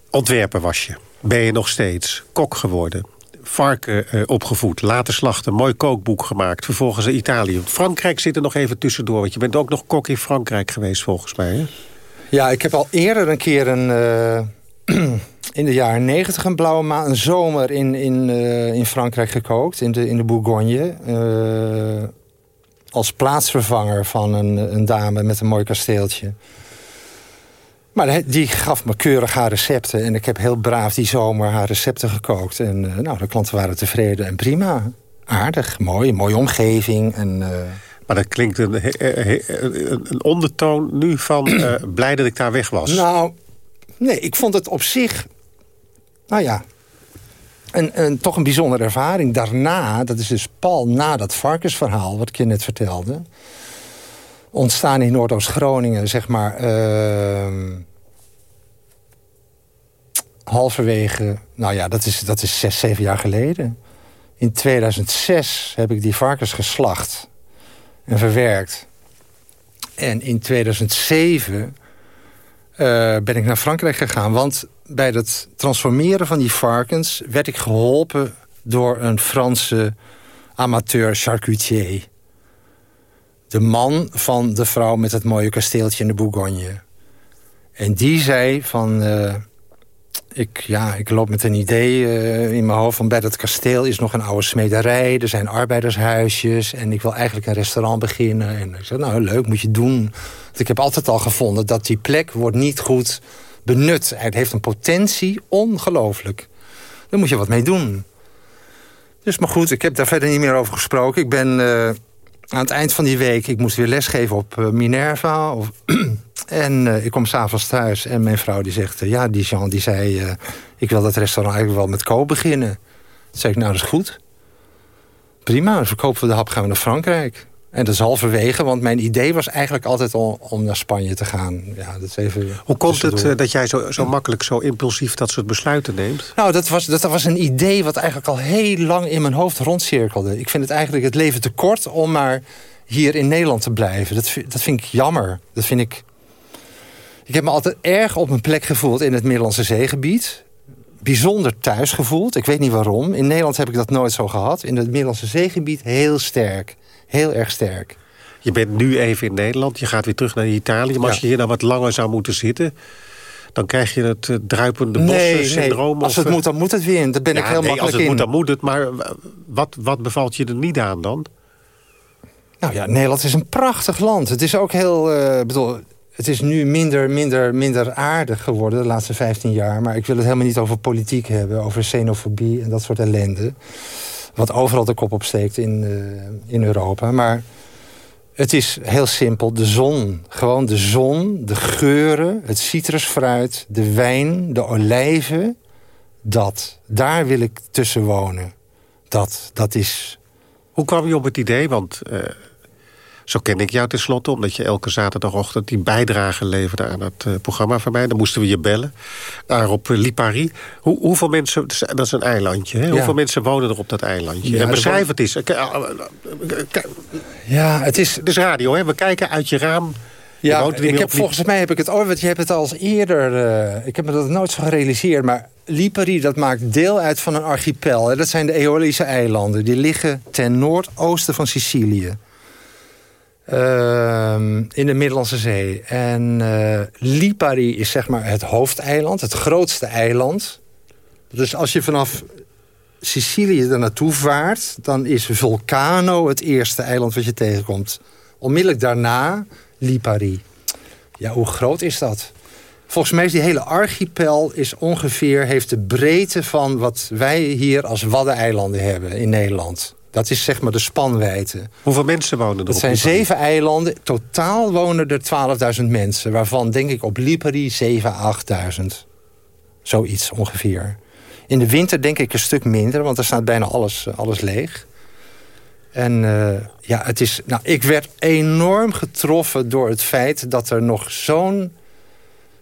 Ontwerper was je. Ben je nog steeds kok geworden varken uh, opgevoed. Later slachten, mooi kookboek gemaakt. Vervolgens in Italië. Frankrijk zit er nog even tussendoor. Want je bent ook nog kok in Frankrijk geweest volgens mij. Hè? Ja, ik heb al eerder een keer een... Uh, in de jaren negentig een blauwe maand, een zomer in, in, uh, in Frankrijk gekookt. In de, in de Bourgogne. als plaatsvervanger van een, een dame met een mooi kasteeltje. Maar die gaf me keurig haar recepten. En ik heb heel braaf die zomer haar recepten gekookt. En uh, nou, de klanten waren tevreden en prima. Aardig, mooi, mooie omgeving. En, uh... Maar dat klinkt een, een ondertoon nu van uh, blij dat ik daar weg was. Nou, nee, ik vond het op zich... Nou ja, een, een, toch een bijzondere ervaring. Daarna, dat is dus pal na dat varkensverhaal... wat ik je net vertelde ontstaan in Noordoost-Groningen, zeg maar... Uh, halverwege, nou ja, dat is, dat is zes, zeven jaar geleden. In 2006 heb ik die varkens geslacht en verwerkt. En in 2007 uh, eh, ben ik naar Frankrijk gegaan. Want bij het transformeren van die varkens... werd ik geholpen door een Franse amateur charcutier de man van de vrouw met het mooie kasteeltje in de Bourgogne. En die zei van... Uh, ik, ja, ik loop met een idee uh, in mijn hoofd van bij dat kasteel is nog een oude smederij. Er zijn arbeidershuisjes en ik wil eigenlijk een restaurant beginnen. En ik zei, nou leuk, moet je doen. Want ik heb altijd al gevonden dat die plek wordt niet goed benut. Het heeft een potentie, ongelooflijk. Daar moet je wat mee doen. Dus maar goed, ik heb daar verder niet meer over gesproken. Ik ben... Uh, aan het eind van die week, ik moest weer lesgeven op uh, Minerva. Of, en uh, ik kom s'avonds thuis en mijn vrouw die zegt... Uh, ja, die Jean die zei, ik wil dat restaurant eigenlijk wel met koop beginnen. Toen zei ik, nou, dat is goed. Prima, dan verkopen we de hap, gaan we naar Frankrijk. En dat is halverwege, want mijn idee was eigenlijk altijd om, om naar Spanje te gaan. Ja, dat is even Hoe komt het uh, dat jij zo, zo makkelijk, zo impulsief dat soort besluiten neemt? Nou, dat was, dat was een idee wat eigenlijk al heel lang in mijn hoofd rondcirkelde. Ik vind het eigenlijk het leven te kort om maar hier in Nederland te blijven. Dat, dat vind ik jammer. Dat vind ik... Ik heb me altijd erg op mijn plek gevoeld in het Middellandse zeegebied bijzonder thuis gevoeld. Ik weet niet waarom. In Nederland heb ik dat nooit zo gehad. In het Middellandse zeegebied heel sterk heel erg sterk. Je bent nu even in Nederland, je gaat weer terug naar Italië. Maar als je hier nou wat langer zou moeten zitten... dan krijg je het uh, druipende bossen-syndroom. Nee, als het eh, moet, dan moet het weer. Daar ben ik heel nee, makkelijk als het in. moet, dan moet het. Maar wat, wat bevalt je er niet aan dan? Nou ja, Nederland is een prachtig land. Het is ook heel... Uh, bedoel, het is nu minder, minder, minder aardig geworden de laatste 15 jaar. Maar ik wil het helemaal niet over politiek hebben. Over xenofobie en dat soort ellende. Wat overal de kop opsteekt in, uh, in Europa. Maar het is heel simpel. De zon. Gewoon de zon, de geuren, het citrusfruit, de wijn, de olijven. Dat. Daar wil ik tussen wonen. Dat, dat is... Hoe kwam je op het idee? Want uh, zo ken ik jou tenslotte, omdat je elke zaterdagochtend die bijdrage leverde aan het uh, programma van mij. Dan moesten we je bellen. Daar op uh, Lipari. Hoe, hoeveel mensen, dat is een eilandje, hè? hoeveel mensen wonen er op dat eilandje? Ja, en beschrijf het eens. Ja, het is... Het is radio, hè? we kijken uit je raam. Ja, ik heb, volgens mij heb ik het ooit, want je hebt het al eens eerder... Uh, ik heb me dat nooit zo gerealiseerd, maar Lipari dat maakt deel uit van een archipel. Hè? Dat zijn de Eolische eilanden. Die liggen ten noordoosten van Sicilië. Ehm, in de Middellandse Zee. En uh, Lipari is zeg maar het hoofdeiland, het grootste eiland. Dus als je vanaf Sicilië er naartoe vaart... dan is Vulcano het eerste eiland wat je tegenkomt. Onmiddellijk daarna Lipari. Ja, hoe groot is dat? Volgens mij is die hele archipel is ongeveer, heeft de breedte van wat wij hier als Waddeneilanden hebben in Nederland. Dat is zeg maar de spanwijdte. Hoeveel mensen wonen er Dat zijn zeven eilanden. Totaal wonen er 12.000 mensen. Waarvan denk ik op Lipari 7.000, 8.000. Zoiets ongeveer. In de winter denk ik een stuk minder. Want er staat bijna alles, alles leeg. En uh, ja, het is, nou, ik werd enorm getroffen door het feit... dat er nog zo'n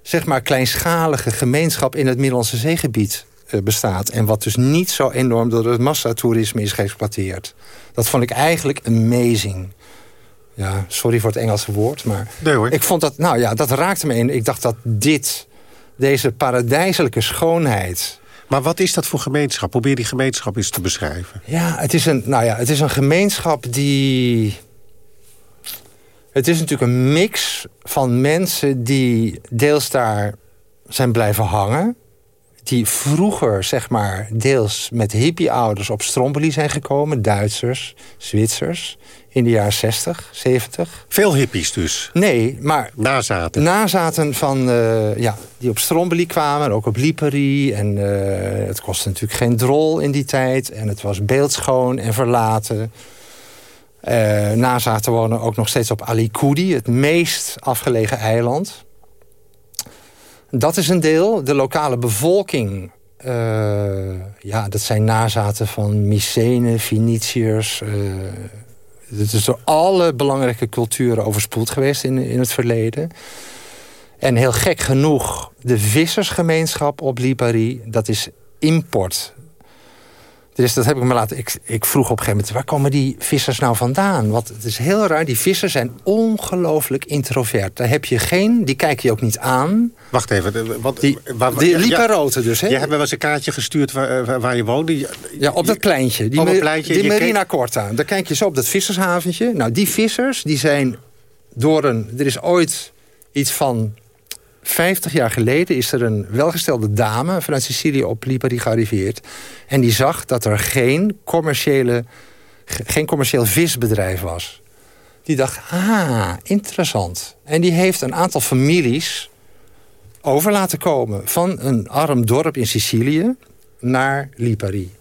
zeg maar, kleinschalige gemeenschap... in het Middellandse zeegebied eh, bestaat. En wat dus niet zo enorm door het massatoerisme is geëxploiteerd. Dat vond ik eigenlijk amazing. Ja, sorry voor het Engelse woord, maar nee, hoor. ik vond dat, nou ja, dat raakte me in. Ik dacht dat dit, deze paradijselijke schoonheid... Maar wat is dat voor gemeenschap? Probeer die gemeenschap eens te beschrijven. Ja, het is een, nou ja, het is een gemeenschap die... Het is natuurlijk een mix van mensen die deels daar zijn blijven hangen die vroeger, zeg maar, deels met hippie-ouders op Stromboli zijn gekomen. Duitsers, Zwitsers, in de jaren 60, 70. Veel hippies dus? Nee, maar... Nazaten? Nazaten van, uh, ja, die op Stromboli kwamen, ook op Lipari. En uh, het kostte natuurlijk geen drol in die tijd. En het was beeldschoon en verlaten. Uh, nazaten wonen ook nog steeds op Alicudi, het meest afgelegen eiland. Dat is een deel. De lokale bevolking, uh, ja, dat zijn nazaten van Mycenen, Venetiërs. Uh, het is door alle belangrijke culturen overspoeld geweest in, in het verleden. En heel gek genoeg, de vissersgemeenschap op Lipari, dat is import. Dus dat heb ik me laten. Ik, ik vroeg op een gegeven moment: waar komen die vissers nou vandaan? Want het is heel raar. Die vissers zijn ongelooflijk introvert. Daar heb je geen. Die kijk je ook niet aan. Wacht even. Want, die waar, die Liparoten dus. Hè? Je hebt me wel eens een kaartje gestuurd waar, waar je woonde. Ja, op dat pleintje. Die, op het pleintje, die Marina Corta. Daar kijk je zo op dat vissershaventje. Nou, die vissers die zijn door een. Er is ooit iets van 50 jaar geleden is er een welgestelde dame vanuit Sicilië op Lipari gearriveerd. En die zag dat er geen, commerciële, geen commercieel visbedrijf was. Die dacht, ah, interessant. En die heeft een aantal families over laten komen... van een arm dorp in Sicilië naar Lipari.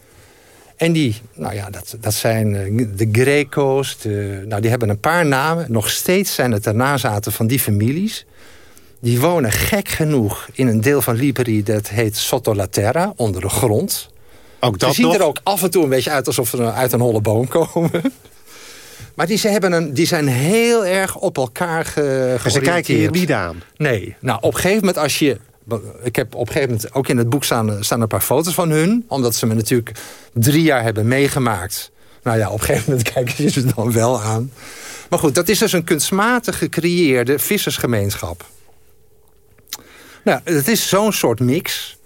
En die, nou ja, dat, dat zijn eh, de Greco's. Nou, die hebben een paar namen. Nog steeds zijn het de nazaten van die families die wonen gek genoeg in een deel van Lipari... dat heet Sotto la Terra, onder de grond. Ook dat Ze zien er ook af en toe een beetje uit alsof ze uit een holle boom komen. Maar die, ze hebben een, die zijn heel erg op elkaar ge, En ze kijken hier niet aan? Nee. Nou, op een gegeven moment als je... Ik heb op een gegeven moment, ook in het boek staan, staan een paar foto's van hun. Omdat ze me natuurlijk drie jaar hebben meegemaakt. Nou ja, op een gegeven moment kijken ze dan wel aan. Maar goed, dat is dus een kunstmatig gecreëerde vissersgemeenschap. Nou, het is zo'n soort mix.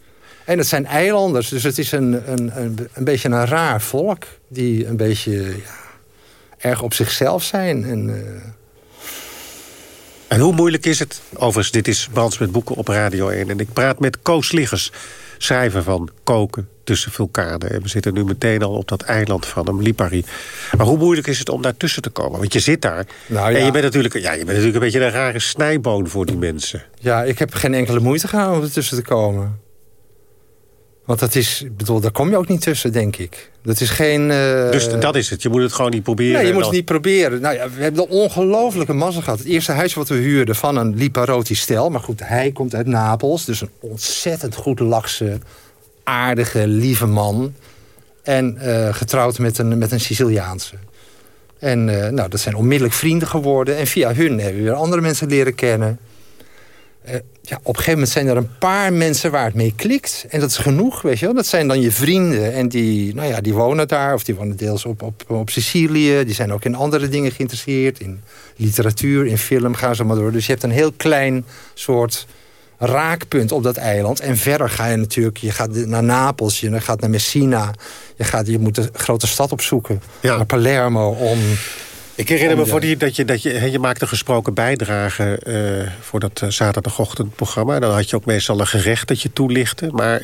En het zijn eilanders, dus het is een, een, een, beetje een raar volk... die een beetje ja, erg op zichzelf zijn. En, uh... en hoe moeilijk is het? Overigens, dit is Brands met Boeken op Radio 1. En ik praat met Koos Liggers, schrijver van Koken tussen vulkanen. En we zitten nu meteen al op dat eiland van hem, Lipari. Maar hoe moeilijk is het om daartussen te komen? Want je zit daar nou, ja. en je bent, natuurlijk, ja, je bent natuurlijk een beetje een rare snijboon voor die mensen. Ja, ik heb geen enkele moeite gedaan om ertussen te komen. Want dat is, ik bedoel, daar kom je ook niet tussen, denk ik. Dat is geen... Uh... Dus dat is het, je moet het gewoon niet proberen? Nee, je moet het niet proberen. Nou ja, we hebben een ongelofelijke massa gehad. Het eerste huis wat we huurden van een Liparoti stel. Maar goed, hij komt uit Napels. Dus een ontzettend goed lakse aardige, lieve man. En uh, getrouwd met een, met een Siciliaanse. En uh, nou, dat zijn onmiddellijk vrienden geworden. En via hun hebben we weer andere mensen leren kennen. Uh, ja, op een gegeven moment zijn er een paar mensen waar het mee klikt. En dat is genoeg, weet je wel. Dat zijn dan je vrienden. En die, nou ja, die wonen daar. Of die wonen deels op, op, op Sicilië. Die zijn ook in andere dingen geïnteresseerd. In literatuur, in film, gaan ze maar door. Dus je hebt een heel klein soort raakpunt op dat eiland. En verder ga je natuurlijk, je gaat naar Napels, je gaat naar Messina. Je, gaat, je moet de grote stad opzoeken, ja. naar Palermo, om... Ik herinner me voor die, dat je, dat je, je maakte gesproken bijdrage uh, voor dat uh, zaterdagochtendprogramma. Dan had je ook meestal een gerecht dat je toelichtte. Maar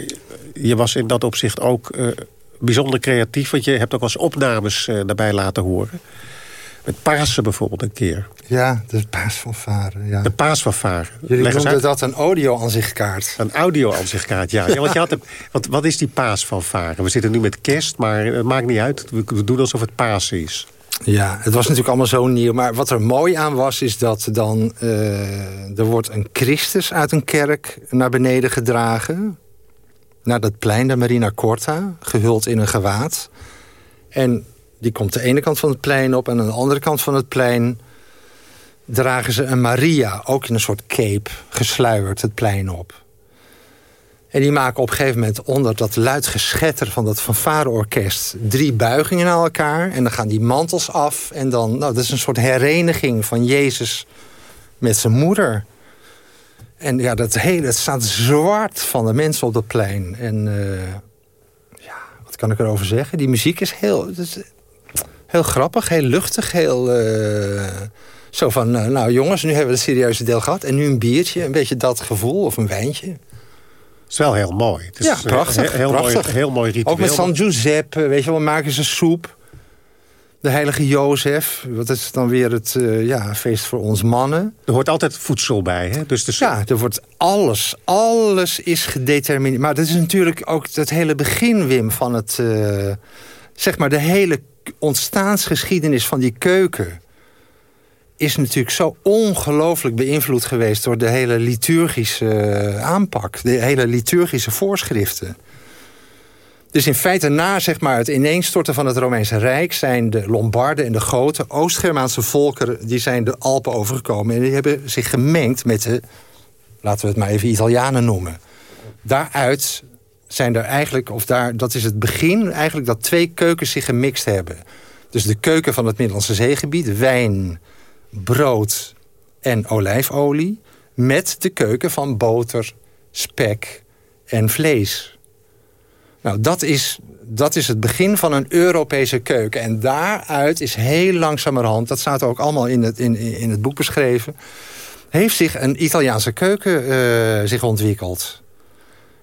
je was in dat opzicht ook uh, bijzonder creatief. Want je hebt ook als opnames daarbij laten horen. Met Pasen bijvoorbeeld een keer. Ja, de paasfanfare. Ja. De paasfanfare. Jullie noemden dat een audio-aanzichtkaart. Een audio-aanzichtkaart, ja. ja, want je had wat, wat is die paasfanfare? We zitten nu met kerst, maar het maakt niet uit. We doen alsof het Pasen is. Ja, het was natuurlijk allemaal zo nieuw. Maar wat er mooi aan was, is dat dan... Uh, er wordt een Christus uit een kerk naar beneden gedragen. Naar dat plein, de Marina Corta. Gehuld in een gewaad. En die komt de ene kant van het plein op... en aan de andere kant van het plein dragen ze een Maria, ook in een soort cape, gesluierd het plein op. En die maken op een gegeven moment onder dat luid geschetter van dat fanfareorkest drie buigingen naar elkaar. En dan gaan die mantels af. En dan, nou, dat is een soort hereniging van Jezus met zijn moeder. En ja, dat hele, het staat zwart van de mensen op dat plein. En uh, ja, wat kan ik erover zeggen? Die muziek is heel, is heel grappig, heel luchtig, heel... Uh, zo van, nou jongens, nu hebben we het serieuze deel gehad. En nu een biertje, een beetje dat gevoel, of een wijntje. Het is wel heel mooi. Het is ja, eh, prachtig. Heel, prachtig. Mooi, heel mooi ritueel. Ook met San Giuseppe, weet je wel, maken ze soep. De heilige Jozef, wat is dan weer het uh, ja, feest voor ons mannen. Er hoort altijd voedsel bij, hè? Dus de ja, er wordt alles, alles is gedetermineerd. Maar dat is natuurlijk ook het hele begin, Wim, van het... Uh, zeg maar, de hele ontstaansgeschiedenis van die keuken... is natuurlijk zo ongelooflijk beïnvloed geweest... door de hele liturgische aanpak, de hele liturgische voorschriften. Dus in feite na zeg maar, het ineenstorten van het Romeinse Rijk... zijn de Lombarden en de Goten, Oost-Germaanse volkeren... die zijn de Alpen overgekomen en die hebben zich gemengd met de... laten we het maar even Italianen noemen. Daaruit zijn er eigenlijk, of daar, dat is het begin... eigenlijk dat twee keukens zich gemixt hebben. Dus de keuken van het Middellandse Zeegebied... wijn, brood en olijfolie... met de keuken van boter, spek en vlees... Nou, dat is, dat is het begin van een Europese keuken. En daaruit is heel langzamerhand... dat staat ook allemaal in het, in, in het boek beschreven... heeft zich een Italiaanse keuken uh, zich ontwikkeld.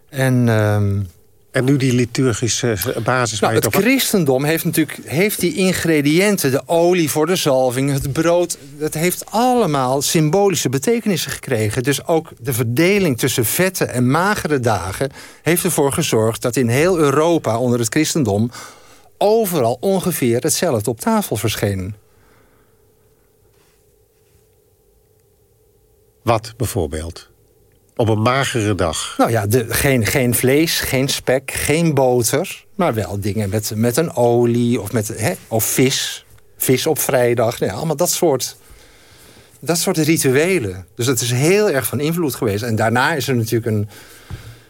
En... Um, en nu die liturgische basis... Nou, het christendom heeft natuurlijk heeft die ingrediënten... de olie voor de zalving, het brood... dat heeft allemaal symbolische betekenissen gekregen. Dus ook de verdeling tussen vette en magere dagen... heeft ervoor gezorgd dat in heel Europa onder het christendom... overal ongeveer hetzelfde op tafel verscheen. Wat bijvoorbeeld? Op een magere dag? Nou ja, de, geen, geen vlees, geen spek, geen boter. Maar wel dingen met, met een olie of, met, hè, of vis. Vis op vrijdag. Nou allemaal dat soort, dat soort rituelen. Dus dat is heel erg van invloed geweest. En daarna is er natuurlijk een,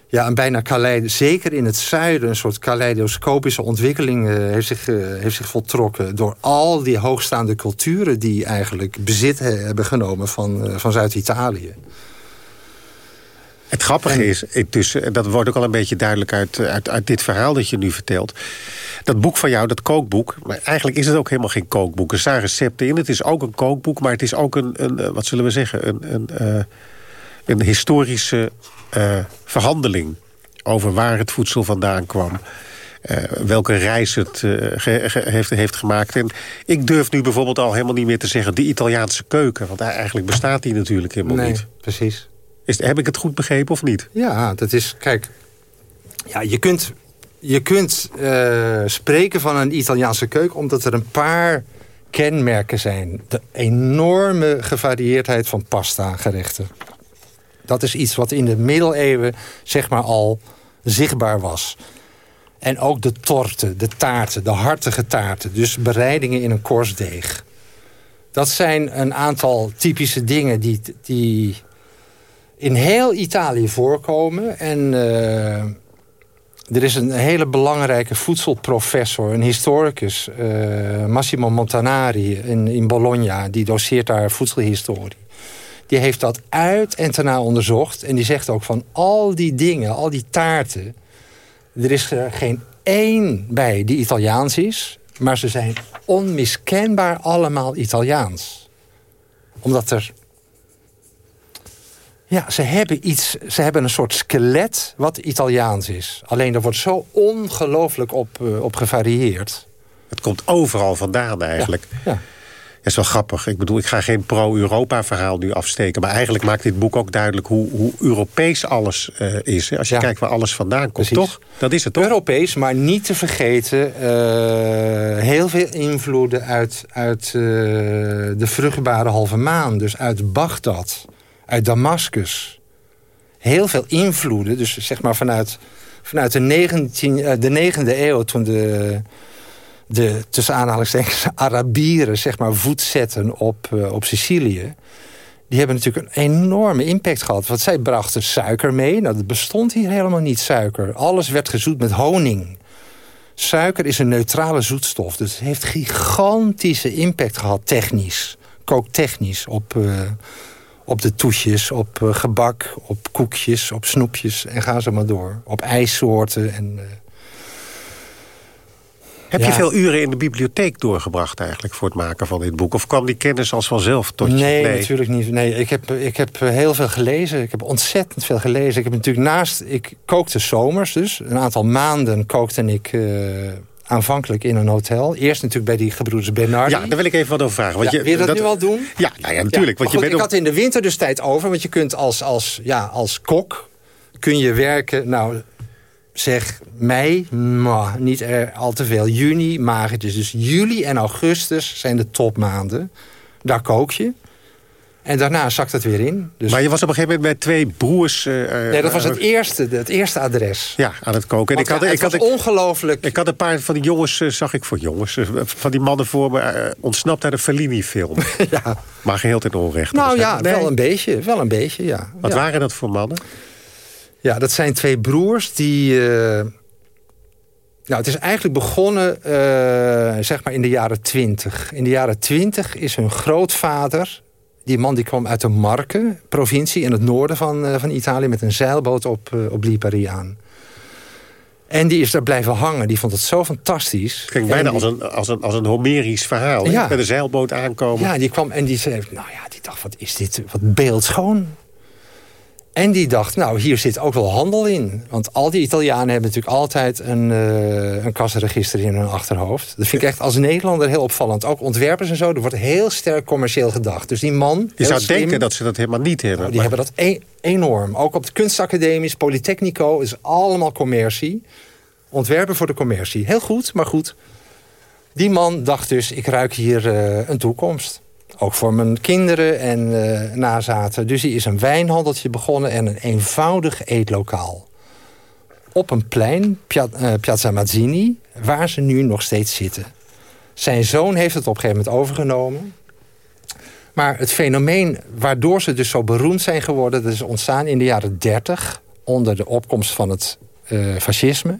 ja, een bijna kaleid, zeker in het zuiden... een soort kaleidoscopische ontwikkeling uh, heeft, zich, uh, heeft zich voltrokken... door al die hoogstaande culturen die eigenlijk bezit hebben genomen van, uh, van Zuid-Italië. Het grappige is intussen, en dat wordt ook al een beetje duidelijk uit, uit, uit dit verhaal dat je nu vertelt. Dat boek van jou, dat kookboek, maar eigenlijk is het ook helemaal geen kookboek. Er staan recepten in, het is ook een kookboek, maar het is ook een, een wat zullen we zeggen, een, een, uh, een historische uh, verhandeling over waar het voedsel vandaan kwam. Uh, welke reis het uh, ge ge heeft, heeft gemaakt. En ik durf nu bijvoorbeeld al helemaal niet meer te zeggen... de Italiaanse keuken, want eigenlijk bestaat die natuurlijk helemaal nee, niet. precies. Is, heb ik het goed begrepen of niet? Ja, dat is... Kijk, ja, je kunt, je kunt uh, spreken van een Italiaanse keuken... omdat er een paar kenmerken zijn. De enorme gevarieerdheid van pasta-gerechten. Dat is iets wat in de middeleeuwen zeg maar al zichtbaar was. En ook de torten, de taarten, de hartige taarten. Dus bereidingen in een korstdeeg. Dat zijn een aantal typische dingen die, die in heel Italië voorkomen. En uh, er is een hele belangrijke voedselprofessor, een historicus... Uh, Massimo Montanari in, in Bologna, die doseert daar voedselhistorie. Die heeft dat uit en daarna onderzocht. En die zegt ook van al die dingen, al die taarten... er is er geen één bij die Italiaans is... maar ze zijn onmiskenbaar allemaal Italiaans. Omdat er ja, ze hebben iets. Ze hebben een soort skelet wat Italiaans is. Alleen daar wordt zo ongelooflijk op, uh, op gevarieerd. Het komt overal vandaan eigenlijk. Ja. ja. Dat is wel grappig. Ik bedoel, ik ga geen pro-Europa-verhaal nu afsteken. Maar eigenlijk maakt dit boek ook duidelijk hoe, hoe Europees alles uh, is. Als je ja. kijkt waar alles vandaan komt, Precies. toch? Dat is het toch? Europees, maar niet te vergeten... Uh, heel veel invloeden uit, uit uh, de vruchtbare halve maan. Dus uit Bagdad uit Damascus. Heel veel invloeden, dus zeg maar vanuit, vanuit de, 19, uh, de 9e eeuw... toen de, de tussen aanhalingstekens Arabieren zeg maar, voet zetten op, uh, op Sicilië... die hebben natuurlijk een enorme impact gehad. Want zij brachten suiker mee. Nou, dat bestond hier helemaal niet, suiker. Alles werd gezoet met honing. Suiker is een neutrale zoetstof. Dus het heeft gigantische impact gehad, technisch. Kooktechnisch, op... Uh, op de toetjes, op uh, gebak, op koekjes, op snoepjes en ga zo maar door. Op ijssoorten. En, uh... Heb je veel uren in de bibliotheek doorgebracht eigenlijk... voor het maken van dit boek? Of kwam die kennis als vanzelf tot je? Nee, natuurlijk niet. Nee, ik, heb, ik heb heel veel gelezen. Ik heb ontzettend veel gelezen. Ik heb natuurlijk naast... Ik kookte zomers dus. Een aantal maanden kookte ik... Uh, aanvankelijk in een hotel. Eerst natuurlijk bij die gebroeders Bernardi. Ja, daar wil ik even wat over vragen. Want je, wil je dat, nu al doen? Ja, nou ja natuurlijk. want je bent ik had in de winter dus tijd over. Want je kunt als, als, ja, als kok kun je werken... Nou, zeg mei, maar niet er al te veel. Juni, magertjes. Dus juli en augustus zijn de topmaanden. Daar kook je. En daarna zakt het weer in. Dus... Maar je was op een gegeven moment bij twee broers... Uh, nee, dat was het eerste, het eerste adres. Ja, aan het koken. En ik had, ik had, ongelooflijk... Ik had een paar van die jongens, zag ik voor jongens... van die mannen voor me ontsnapt uit een Fellini-film. ja. Maar geheel ten onrechte. Nou ja, wel een beetje. Wel een beetje, ja. Wat waren dat voor mannen? Ja, dat zijn twee broers die... Uh, nou, het is eigenlijk begonnen uh, zeg maar in de jaren twintig. In de jaren twintig is hun grootvader... Die man die kwam uit de Marke, provincie in het noorden van, uh, van Italië... met een zeilboot op, op Lipari aan. En die is daar blijven hangen. Die vond het zo fantastisch. Het ging bijna als, een, als, een, als een Homerisch verhaal. Ja. Met een zeilboot aankomen. Ja, die kwam en die zei... Nou ja, die dacht, wat is dit? Wat beeldschoon. En die dacht, nou, hier zit ook wel handel in. Want al die Italianen hebben natuurlijk altijd een, uh, een kassenregister in hun achterhoofd. Dat vind ik echt als Nederlander heel opvallend. Ook ontwerpers en zo, er wordt heel sterk commercieel gedacht. Dus die man... Je zou denken dat ze dat helemaal niet hebben. Nou, die hebben dat e enorm. Ook op de kunstacademies, Polytechnico, is allemaal commercie. Ontwerpen voor de commercie. Heel goed, maar goed. Die man dacht dus, ik ruik hier uh, een toekomst. Ook voor mijn kinderen en uh, nazaten. Dus hij is een wijnhandeltje begonnen en een eenvoudig eetlokaal. Op een plein, eh, Piazza Mazzini, waar ze nu nog steeds zitten. Zijn zoon heeft het op een gegeven moment overgenomen. Maar het fenomeen waardoor ze dus zo beroemd zijn geworden... dat is ontstaan in de jaren 30 onder de opkomst van het uh, fascisme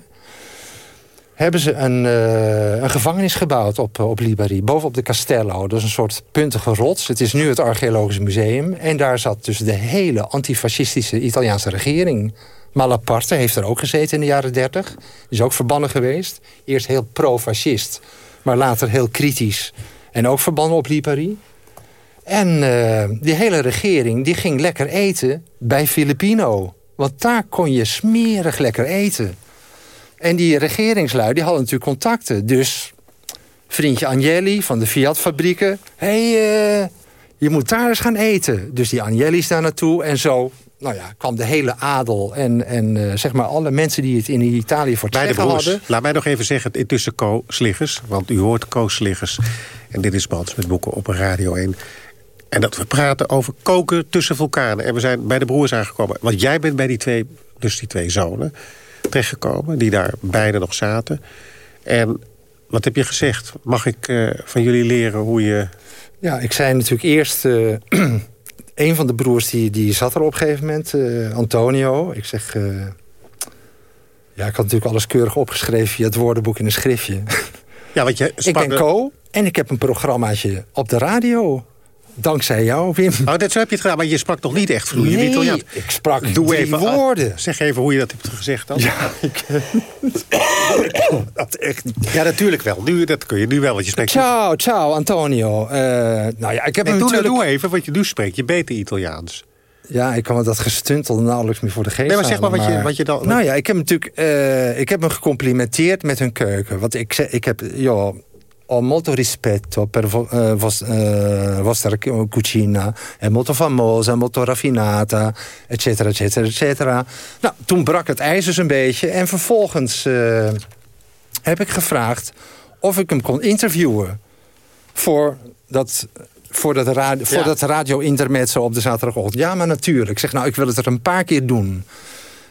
hebben ze een, uh, een gevangenis gebouwd op, op Libari. Bovenop de Castello. Dat is een soort puntige rots. Het is nu het Archeologisch Museum. En daar zat dus de hele antifascistische Italiaanse regering. Malaparte heeft er ook gezeten in de jaren 30. Is ook verbannen geweest. Eerst heel pro-fascist. Maar later heel kritisch. En ook verbannen op Lipari. En uh, die hele regering die ging lekker eten bij Filipino. Want daar kon je smerig lekker eten. En die regeringslui die hadden natuurlijk contacten. Dus vriendje Agnelli van de Fiat-fabrieken... hé, hey, uh, je moet daar eens gaan eten. Dus die Agnelli's daar naartoe en zo... Nou ja, kwam de hele adel en, en uh, zeg maar alle mensen die het in Italië voor het hadden. Laat mij nog even zeggen, intussen Co Sliggers, want u hoort Co Sliggers. En dit is Brands met boeken op Radio 1. En dat we praten over koken tussen vulkanen. En we zijn bij de broers aangekomen. Want jij bent bij die twee, dus die twee zonen terechtgekomen... die daar beide nog zaten. En wat heb je gezegd? Mag ik uh, van jullie leren hoe je... Ja, ik zei natuurlijk eerst... Uh, een van de broers die, die zat er op een gegeven moment, uh, Antonio. Ik zeg... ja, ik had natuurlijk alles keurig opgeschreven via het woordenboek in een schriftje. Ja, want je ik ben Co en ik heb een programmaatje op de radio. Dankzij jou, Wim. Oh, dat zo heb je het gedaan, maar je sprak toch niet echt vloeiend nee, Italiaans? ik sprak Doe even, woorden. zeg even hoe je dat hebt gezegd dan. Ja, ik, dat echt Ja, natuurlijk wel. Nu, dat kun je nu wel, want je spreekt... Ciao, ciao, Antonio. Uh, nou ja, ik heb nee, doe, natuurlijk... doe even, want je nu spreekt je beter Italiaans. Ja, ik kan me dat gestuntel nauwelijks meer voor de geest Nee, maar zeg maar, wat, Je, wat je dan... Nou ja, ik heb natuurlijk... Uh, ik heb me gecomplimenteerd met hun keuken. Want ik, ik heb... Joh, ho molto rispetto per uh, vos uh, vostra cucina. È molto famosa, molto raffinata, eccetera, eccetera, eccetera. Nou, toen brak het ijs dus een beetje. En vervolgens uh, heb ik gevraagd of ik hem kon interviewen... voor dat voor dat, radio, voor dat radio intermezzo op de zaterdagochtend. Ja, maar natuurlijk. Ik zeg, nou, ik wil het er een paar keer doen.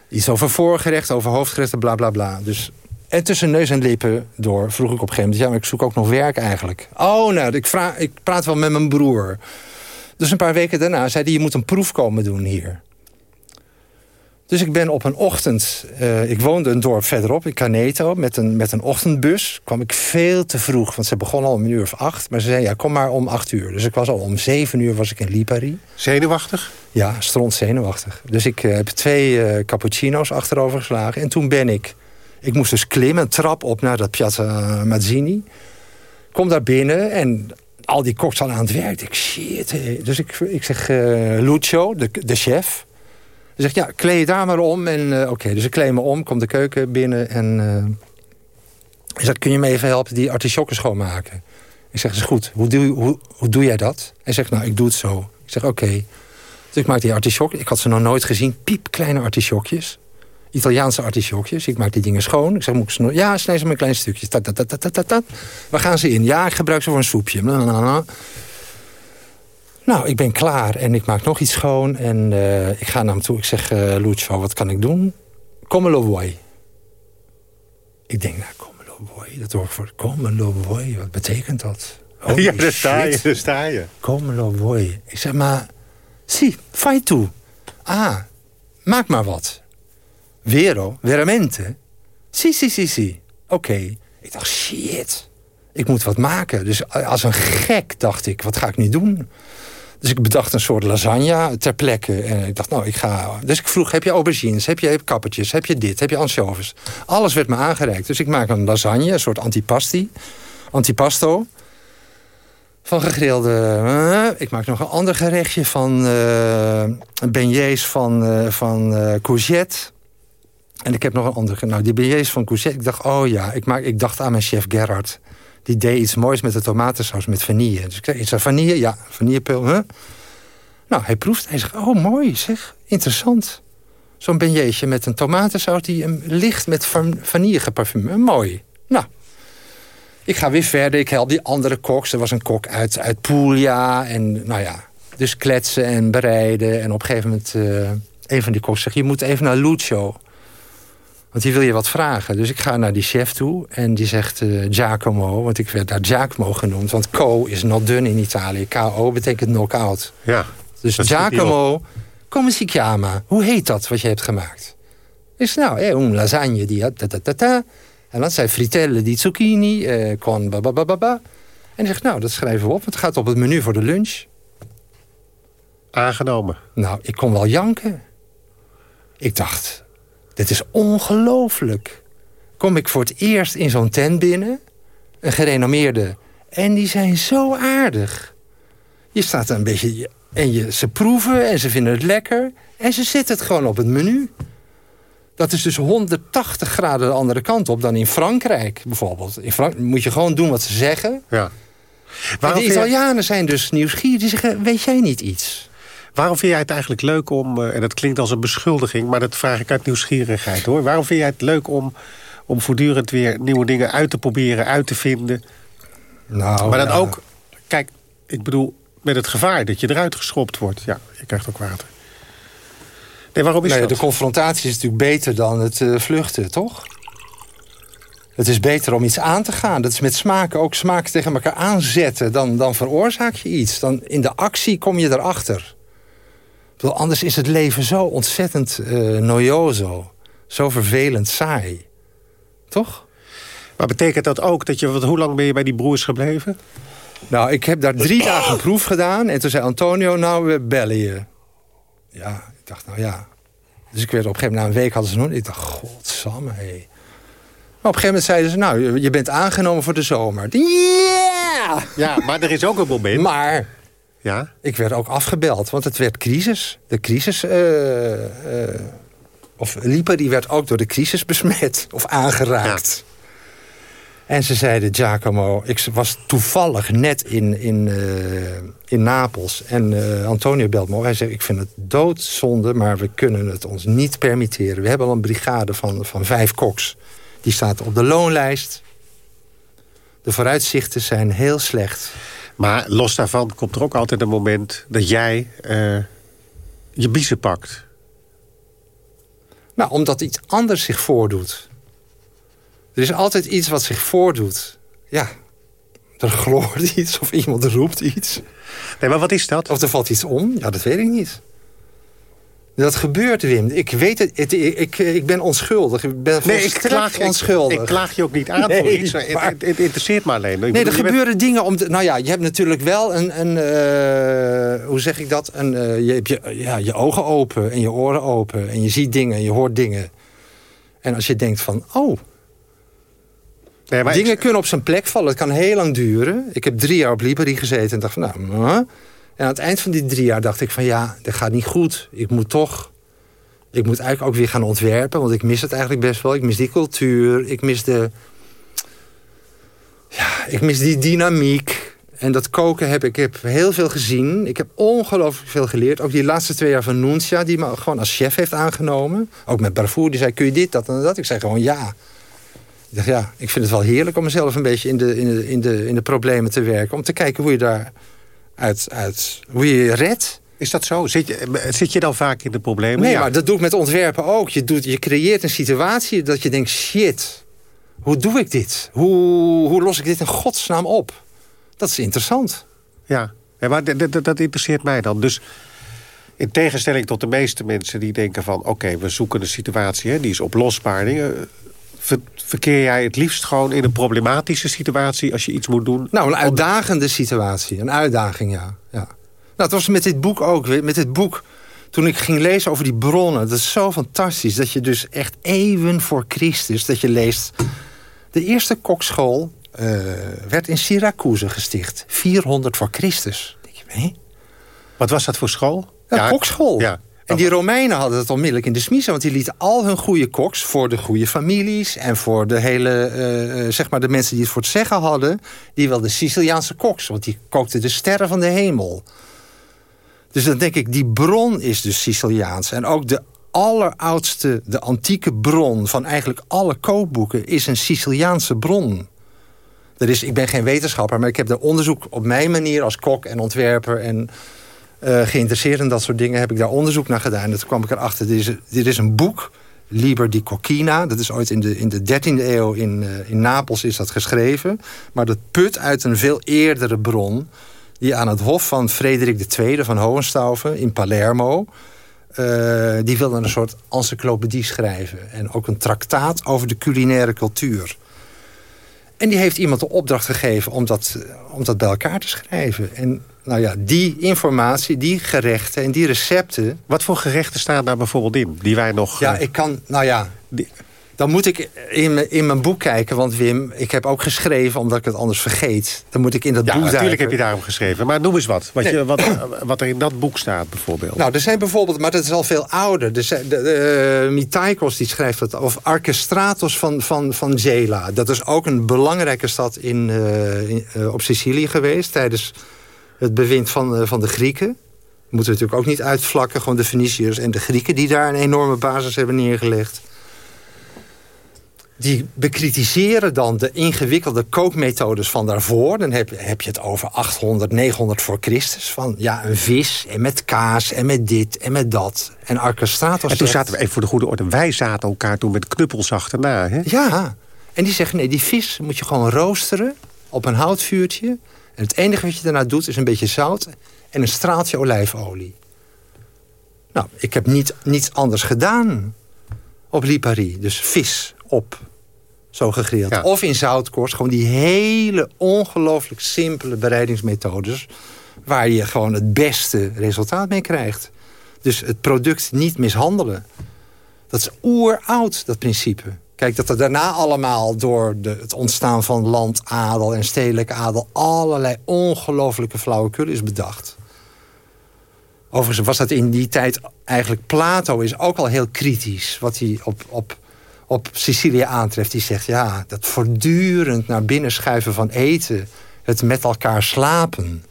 Iets over voorgerecht, over hoofdgerechten, bla, bla, bla. Dus en tussen neus en lippen door vroeg ik op een gegeven moment... ja, maar ik zoek ook nog werk eigenlijk. Oh, nou, ik, vraag, ik praat wel met mijn broer. Dus een paar weken daarna zei hij... je moet een proef komen doen hier. Dus ik ben op een ochtend... Uh, ik woonde een dorp verderop, in Caneto... Met een, met een ochtendbus kwam ik veel te vroeg. Want ze begon al om een uur of acht. Maar ze zei, ja, kom maar om acht uur. Dus ik was al om zeven uur was ik in Lipari. Zenuwachtig? Ja, stront zenuwachtig. Dus ik uh, heb twee uh, cappuccino's achterover geslagen. En toen ben ik Ik moest dus klimmen, trap op naar dat Piazza Mazzini. Kom daar binnen en al die koks aan het werk. Ik shit. Dus ik, ik zeg uh, Lucio, de, de chef. Hij zegt, ja, kleed je daar maar om. En uh, oké, dus ik kleed me om, kom de keuken binnen. En uh, hij zegt, kun je me even helpen die artisjokken schoonmaken? Ik zeg, is goed. Hoe doe, hoe, hoe doe jij dat? Hij zegt, nou, ik doe het zo. Ik zeg, oké. Okay. Dus ik maak die artisjokken. Ik had ze nog nooit gezien. Piep kleine artisjokjes. Italiaanse artisjokjes. Ik maak die dingen schoon. Ik zeg, moet ik ze Ja, snij ze met kleine stukjes. Tat, tat, tat, tat, tat. Waar gaan ze in? Ja, ik gebruik ze voor een soepje. Blablabla. Nou, ik ben klaar en ik maak nog iets schoon. En uh, ik ga naar hem toe. Ik zeg, uh, Lucio, wat kan ik doen? Come lo vuoi. Ik denk, nou, come lo vuoi. Dat hoor ik voor come lo vuoi. Wat betekent dat? Holy ja, daar sta je, daar sta je. Come lo vuoi. Ik zeg, maar... Si, fai tu. Ah, maak maar wat. Vero, veramente? Si, si, si, si. Oké. Ik dacht, shit. Ik moet wat maken. Dus als een gek dacht ik, wat ga ik nu doen? Dus ik bedacht een soort lasagne ter plekke. En ik dacht, nou, ik ga... Dus ik vroeg, heb je aubergines? Heb je kappertjes? Heb je dit? Heb je anchovies? Alles werd me aangereikt. Dus ik maak een lasagne, een soort antipasti. Antipasto. Van gegrilde... Uh, ik maak nog een ander gerechtje van uh, beignets van, uh, van courgette. En ik heb nog een ander... Nou, die beignets van courgette. Ik dacht, oh ja, ik, maak, ik dacht aan mijn chef Gerard die deed iets moois met de tomatensaus, met vanille. Dus ik zei, is er vanille? Ja, vanillepil. Huh? Nou, hij proeft. Hij zegt, oh, mooi, zeg. Interessant. Zo'n beigneetje met een tomatensaus die hem licht met vanille geparfumeerd. Mooi. Nou, ik ga weer verder. Ik help die andere koks. Er was een kok uit, uit Puglia. En nou ja, dus kletsen en bereiden. En op een gegeven moment, uh, een van die koks zegt... je moet even naar Lucio. Want die wil je wat vragen. Dus ik ga naar die chef toe en die zegt uh, Giacomo. Want ik werd daar Giacomo genoemd. Want co is not done in Italië. K.O. betekent knock-out. Ja, dus Giacomo, come si chiama? Hoe heet dat wat je hebt gemaakt? Is nou, eh, een lasagne die had... Ta, ta, ta, ta. En dan zei fritelle di zucchini eh, con babababa. En hij zegt, nou, dat schrijven we op. Het gaat op het menu voor de lunch. Aangenomen. Nou, ik kon wel janken. Ik dacht, dit is ongelooflijk. Kom ik voor het eerst in zo'n tent binnen. Een gerenommeerde. En die zijn zo aardig. Je staat er een beetje... En je, ze proeven en ze vinden het lekker. En ze zetten het gewoon op het menu. Dat is dus 180 graden de andere kant op dan in Frankrijk bijvoorbeeld. In Frankrijk moet je gewoon doen wat ze zeggen. Ja. Maar de Italianen zijn dus nieuwsgierig. Die zeggen, weet jij niet iets? Waarom vind jij het eigenlijk leuk om, en dat klinkt als een beschuldiging... maar dat vraag ik uit nieuwsgierigheid hoor. Waarom vind jij het leuk om, om voortdurend weer nieuwe dingen uit te proberen, uit te vinden? Nou, maar dan ook, kijk, ik bedoel, met het gevaar dat je eruit geschopt wordt. Ja, je krijgt ook water. Nee, waarom is nee, dat? De confrontatie is natuurlijk beter dan het uh, vluchten, toch? Het is beter om iets aan te gaan. Dat is met smaken ook smaken tegen elkaar aanzetten. Dan, dan veroorzaak je iets. Dan in de actie kom je erachter. Bedoel, anders is het leven zo ontzettend uh, noioso. Zo vervelend saai. Toch? Maar betekent dat ook dat je... Wat, hoe lang ben je bij die broers gebleven? Nou, ik heb daar drie dagen proef gedaan. En toen zei Antonio, nou, we bellen je. Ja, ik dacht, nou ja. Dus ik werd op een gegeven moment, na een week hadden ze nog... Ik dacht, godsamme, hé. Maar op een gegeven moment zeiden ze, nou, je bent aangenomen voor de zomer. Yeah! Ja, maar er is ook een moment... Maar ja? Ik werd ook afgebeld, want het werd crisis. De crisis... Uh, uh, of Lieper, die werd ook door de crisis besmet of aangeraakt. Ja. En ze zeiden, Giacomo, ik was toevallig net in, in, uh, in Napels. En uh, Antonio belt me Hij zegt, ik vind het doodzonde, maar we kunnen het ons niet permitteren. We hebben al een brigade van, van vijf koks. Die staat op de loonlijst. De vooruitzichten zijn heel slecht. Maar los daarvan komt er ook altijd een moment dat jij uh, je biezen pakt. Nou, omdat iets anders zich voordoet. Er is altijd iets wat zich voordoet. Ja, er gloort iets of iemand roept iets. Nee, maar wat is dat? Of er valt iets om. Ja, dat weet ik niet. Dat gebeurt, Wim. Ik weet het. het ik, ik, ben onschuldig. Ik ben nee, ik klaag, onschuldig. Ik, klaag je ook niet aan nee, voor iets. Het, het, het, interesseert me alleen. nee, er gebeuren dingen om... nou ja, je hebt natuurlijk wel een... een uh, hoe zeg ik dat? Een, uh, je hebt je, ja, je ogen open en je oren open. En je ziet dingen en je hoort dingen. En als je denkt van... Oh, Nee, maar Dingen kunnen op zijn plek vallen. Het kan heel lang duren. Ik heb drie jaar op Liberi gezeten en dacht van nou... En aan het eind van die drie jaar dacht ik van ja, dat gaat niet goed. Ik moet toch... Ik moet eigenlijk ook weer gaan ontwerpen. Want ik mis het eigenlijk best wel. Ik mis die cultuur. Ik mis de... Ja, ik mis die dynamiek. En dat koken heb ik heb heel veel gezien. Ik heb ongelooflijk veel geleerd. Ook die laatste twee jaar van Nuncia, die me gewoon als chef heeft aangenomen. Ook met Barfour, die zei, kun je dit, dat en dat? Ik zei gewoon ja. Ik dacht, ja, ik vind het wel heerlijk om mezelf een beetje in de, in de, in de, in de problemen te werken. Om te kijken hoe je daar uit, uit hoe je je redt. Is dat zo? Zit je, zit je dan vaak in de problemen? Nee, Ja. maar dat doe ik met ontwerpen ook. Je, doet, je creëert een situatie dat je denkt, shit, hoe doe ik dit? Hoe, hoe los ik dit in godsnaam op? Dat is interessant. Ja, ja maar dat interesseert mij dan. Dus in tegenstelling tot de meeste mensen die denken van... oké, we zoeken een situatie, hè, die is oplosbaar. Dingen, ver- verkeer jij het liefst gewoon in een problematische situatie... als je iets moet doen? Nou, een uitdagende situatie. Een uitdaging, ja. ja. Nou, het was met dit boek ook. weer. Met dit boek, toen ik ging lezen over die bronnen... dat is zo fantastisch. Dat je dus echt eeuwen voor Christus... dat je leest... De eerste kokschool eh, werd in Syracuse gesticht. 400 voor Christus. Denk je, hé? Wat was dat voor school? Een kokschool. Ja. En die Romeinen hadden het onmiddellijk in de smiezen... want die lieten al hun goede koks voor de goede families... en voor de hele, eh, eh, zeg maar de mensen die het voor het zeggen hadden... die wilden Siciliaanse koks, want die kookten de sterren van de hemel. Dus dan denk ik, die bron is dus Siciliaans. En ook de alleroudste, de antieke bron... van eigenlijk alle kookboeken is een Siciliaanse bron. Er is, ik ben geen wetenschapper, maar ik heb er onderzoek op mijn manier... als kok en ontwerper en geïnteresseerd in dat soort dingen... heb ik daar onderzoek naar gedaan. En toen kwam ik erachter, dit is, dit is een boek... Liber di Cocchina. Dat is ooit in de, in de 13e eeuw in, eh, in Napels is dat geschreven. Maar dat put uit een veel eerdere bron... die aan het hof van Frederik II van Hohenstaufen in Palermo... eh, die wilde een soort encyclopedie schrijven. En ook een traktaat over de culinaire cultuur. En die heeft iemand de opdracht gegeven om dat, eh, om dat bij elkaar te schrijven. En nou ja, die informatie, die gerechten en die recepten... Wat voor gerechten staan daar bijvoorbeeld in? Die wij nog... Ja, eh, ik kan, nou ja, dan moet ik in, mijn- in mijn boek kijken. Want Wim, ik heb ook geschreven omdat ik het anders vergeet. Dan moet ik in dat ja, boek natuurlijk duiken. heb je daarom geschreven. Maar noem eens wat. Wat, Nee. je, wat, wat er in dat boek staat bijvoorbeeld. Nou, er zijn bijvoorbeeld, maar dat is al veel ouder. Er zijn, de, de, eh, Mitaikos die schrijft dat, of Archestratos van, van, van Gela. Dat is ook een belangrijke stad in, eh, in, eh, op Sicilië geweest... tijdens het bewind van, eh, van de Grieken. Moeten we natuurlijk ook niet uitvlakken. Gewoon de Feniciërs en de Grieken die daar een enorme basis hebben neergelegd. Die bekritiseren dan de ingewikkelde kookmethodes van daarvoor. Dan heb, je- heb je het over 800, 900 voor Christus. Van ja, een vis en met kaas en met dit en met dat. En Archestratos en toen zaten we even voor de goede orde. Wij zaten elkaar toen met knuppels achterna. Hè? Ja, en die zeggen nee, die vis moet je gewoon roosteren op een houtvuurtje. En het enige wat je daarna doet is een beetje zout en een straaltje olijfolie. Nou, ik heb niet, niets anders gedaan op Lipari. Dus vis op, zo gegrild. Ja. Of in zoutkorst, gewoon die hele ongelooflijk simpele bereidingsmethodes... waar je gewoon het beste resultaat mee krijgt. Dus het product niet mishandelen. Dat is oeroud, dat principe. Kijk, dat er daarna allemaal door de, het ontstaan van landadel en stedelijke adel... allerlei ongelooflijke flauwekul is bedacht. Overigens was dat in die tijd eigenlijk... Plato is ook al heel kritisch wat hij op, op, op Sicilië aantreft. Die zegt, ja, dat voortdurend naar binnen schuiven van eten... het met elkaar slapen,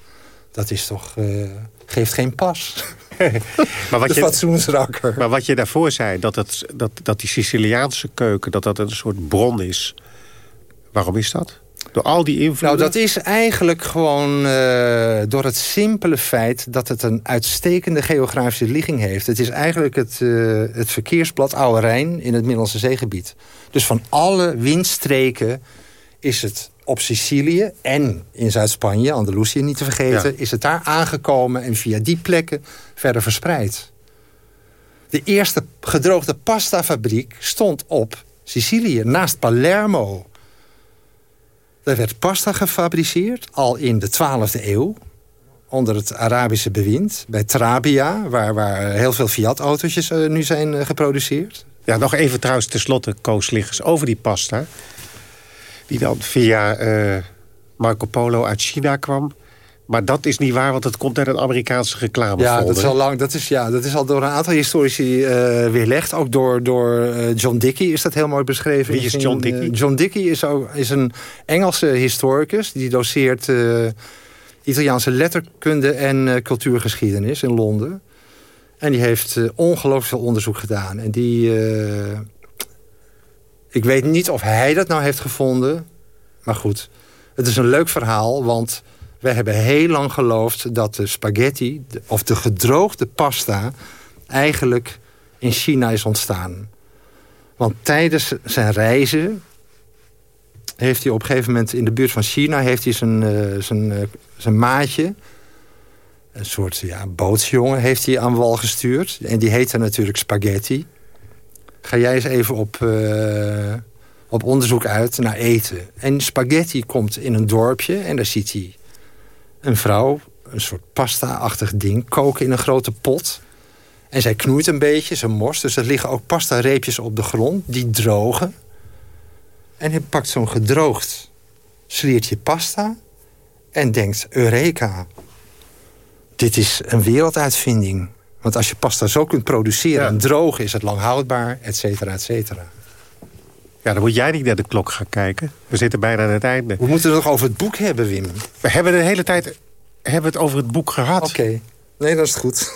dat is toch... eh, geeft geen pas. Maar wat, de je, fatsoensrakker. maar wat je daarvoor zei, dat, het, dat, dat die Siciliaanse keuken... dat dat een soort bron is. Waarom is dat? Door al die invloeden? Nou, dat is eigenlijk gewoon eh, door het simpele feit... dat het een uitstekende geografische ligging heeft. Het is eigenlijk het, eh, het verkeersblad Oude Rijn in het Middellandse zeegebied. Dus van alle windstreken is het op Sicilië en in Zuid-Spanje, Andalusië niet te vergeten... Ja. is het daar aangekomen en via die plekken verder verspreid. De eerste gedroogde pastafabriek stond op Sicilië, naast Palermo... Er werd pasta gefabriceerd, al in de 12e eeuw. Onder het Arabische bewind. Bij Trabia, waar, waar heel veel Fiat-autootjes eh, nu zijn eh, geproduceerd. Ja, nog even trouwens tenslotte, Koos Liggers, over die pasta. Die dan via Marco Polo uit China kwam. Maar dat is niet waar, want het komt uit een Amerikaanse reclame. Ja, dat is al lang. Dat is, ja, dat is al door een aantal historici uh, weerlegd. Ook door, door uh, John Dickey is dat heel mooi beschreven. Wie is John Dickey? John Dickey is, ook, is een Engelse historicus. Die doseert Italiaanse letterkunde en cultuurgeschiedenis in Londen. En die heeft ongelooflijk veel onderzoek gedaan. En die... ik weet niet of hij dat nou heeft gevonden. Maar goed, het is een leuk verhaal, want we hebben heel lang geloofd dat de spaghetti... of de gedroogde pasta eigenlijk in China is ontstaan. Want tijdens zijn reizen heeft hij op een gegeven moment in de buurt van China... heeft hij zijn, uh, zijn, uh, zijn maatje, een soort ja, bootsjongen, heeft hij aan wal gestuurd. En die heette natuurlijk spaghetti. Ga jij eens even op, uh, op onderzoek uit naar eten. En spaghetti komt in een dorpje en daar ziet hij een vrouw een soort pasta-achtig ding koken in een grote pot. En zij knoeit een beetje, ze morst. Dus er liggen ook pasta-reepjes op de grond, die drogen. En hij pakt zo'n gedroogd sliertje pasta... en denkt, Eureka, dit is een werelduitvinding. Want als je pasta zo kunt produceren en drogen... is het lang houdbaar, et cetera, et cetera. Ja, dan moet jij niet naar de klok gaan kijken. We zitten bijna aan het einde. We moeten het nog over het boek hebben, Wim. We hebben de hele tijd hebben het over het boek gehad. Oké, nee, dat is goed.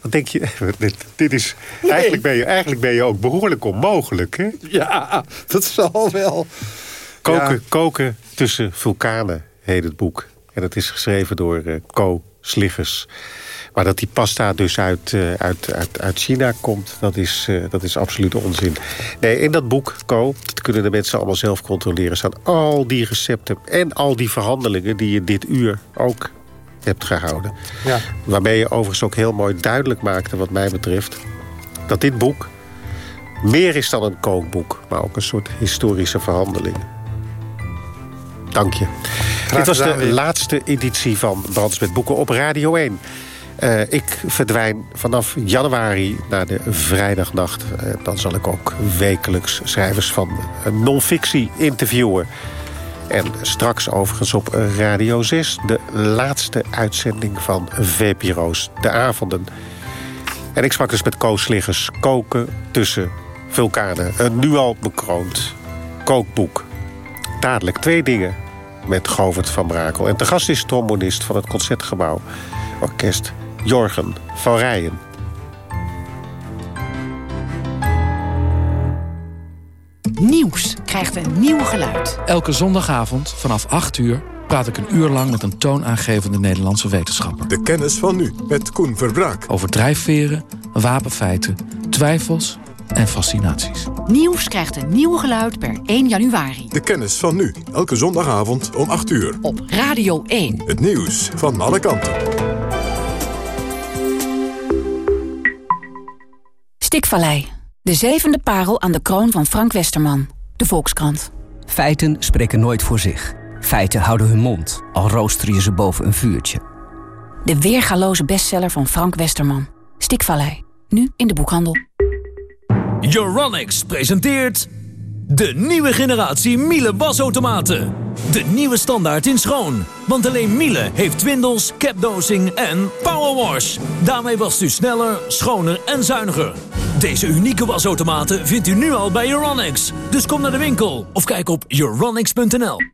Wat denk je? Dit, dit is, eigenlijk, ben je, eigenlijk ben je ook behoorlijk onmogelijk, hè? Ja, dat zal wel. Koken, koken tussen vulkanen heet het boek. En het is geschreven door uh, Co Sliggers. Maar dat die pasta dus uit, uh, uit, uit, uit China komt, dat is, uh, dat is absolute onzin. Nee, in dat boek, Co, dat kunnen de mensen allemaal zelf controleren... staan al die recepten en al die verhandelingen die je dit uur ook hebt gehouden. Ja. Waarmee je overigens ook heel mooi duidelijk maakte, wat mij betreft... dat dit boek meer is dan een kookboek... maar ook een soort historische verhandeling. Dank je. Graag Dit was de laatste editie van Brands met Boeken op Radio 1. Uh, ik verdwijn vanaf januari naar de vrijdagnacht. Uh, dan zal ik ook wekelijks schrijvers van uh, non-fictie interviewen. En straks overigens op Radio 6 de laatste uitzending van VPRO's De Avonden. En ik sprak dus met Koos Sliggers. Koken tussen vulkanen. Een nu al bekroond kookboek. Dadelijk twee dingen met Govert van Brakel. En te gast is trombonist van het Concertgebouw Orkest Jorgen van Rijen. Nieuws krijgt een nieuw geluid. Elke zondagavond vanaf 8 uur praat ik een uur lang met een toonaangevende Nederlandse wetenschapper. De kennis van nu met Koen Verbraak. Over drijfveren, wapenfeiten, twijfels en fascinaties. Nieuws krijgt een nieuw geluid per 1 januari. De kennis van nu. Elke zondagavond om 8 uur. Op Radio 1. Het nieuws van alle kanten. Stikvallei. De zevende parel aan de kroon van Frank Westerman. De Volkskrant. Feiten spreken nooit voor zich. Feiten houden hun mond, al rooster je ze boven een vuurtje. De weergaloze bestseller van Frank Westerman. Stikvallei. Nu in de boekhandel. Euronics presenteert... de nieuwe generatie Miele wasautomaten. De nieuwe standaard in schoon. Want alleen Miele heeft twindels, capdosing en powerwash. Daarmee wast u sneller, schoner en zuiniger. Deze unieke wasautomaten vindt u nu al bij Euronics. Dus kom naar de winkel of kijk op euronics.nl.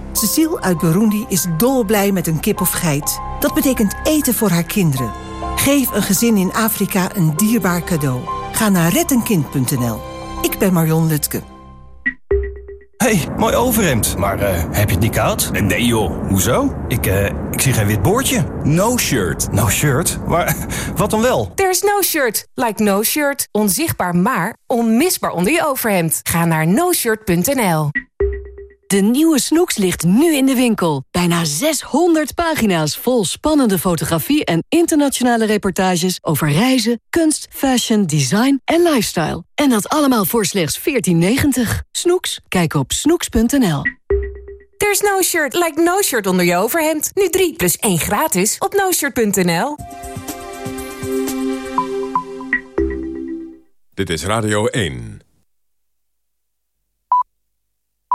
Cecile uit Burundi is dolblij met een kip of geit. Dat betekent eten voor haar kinderen. Geef een gezin in Afrika een dierbaar cadeau. Ga naar rettenkind.nl. Ik ben Marion Lutke. hey, mooi overhemd. Maar eh, heb je het niet koud? Nee joh, hoezo? Ik, eh, ik zie geen wit boordje. No shirt. No shirt? Maar wat dan wel? There's no shirt. Like no shirt. Onzichtbaar maar onmisbaar onder je overhemd. Ga naar noshirt.nl. De nieuwe Snoeks ligt nu in de winkel. Bijna 600 pagina's vol spannende fotografie en internationale reportages over reizen, kunst, fashion, design en lifestyle. En dat allemaal voor slechts 14,90. Snoeks? Kijk op snoeks.nl. There's no shirt like no shirt onder je overhemd. Nu 3 plus 1 gratis op noshirt.nl. Dit is Radio 1.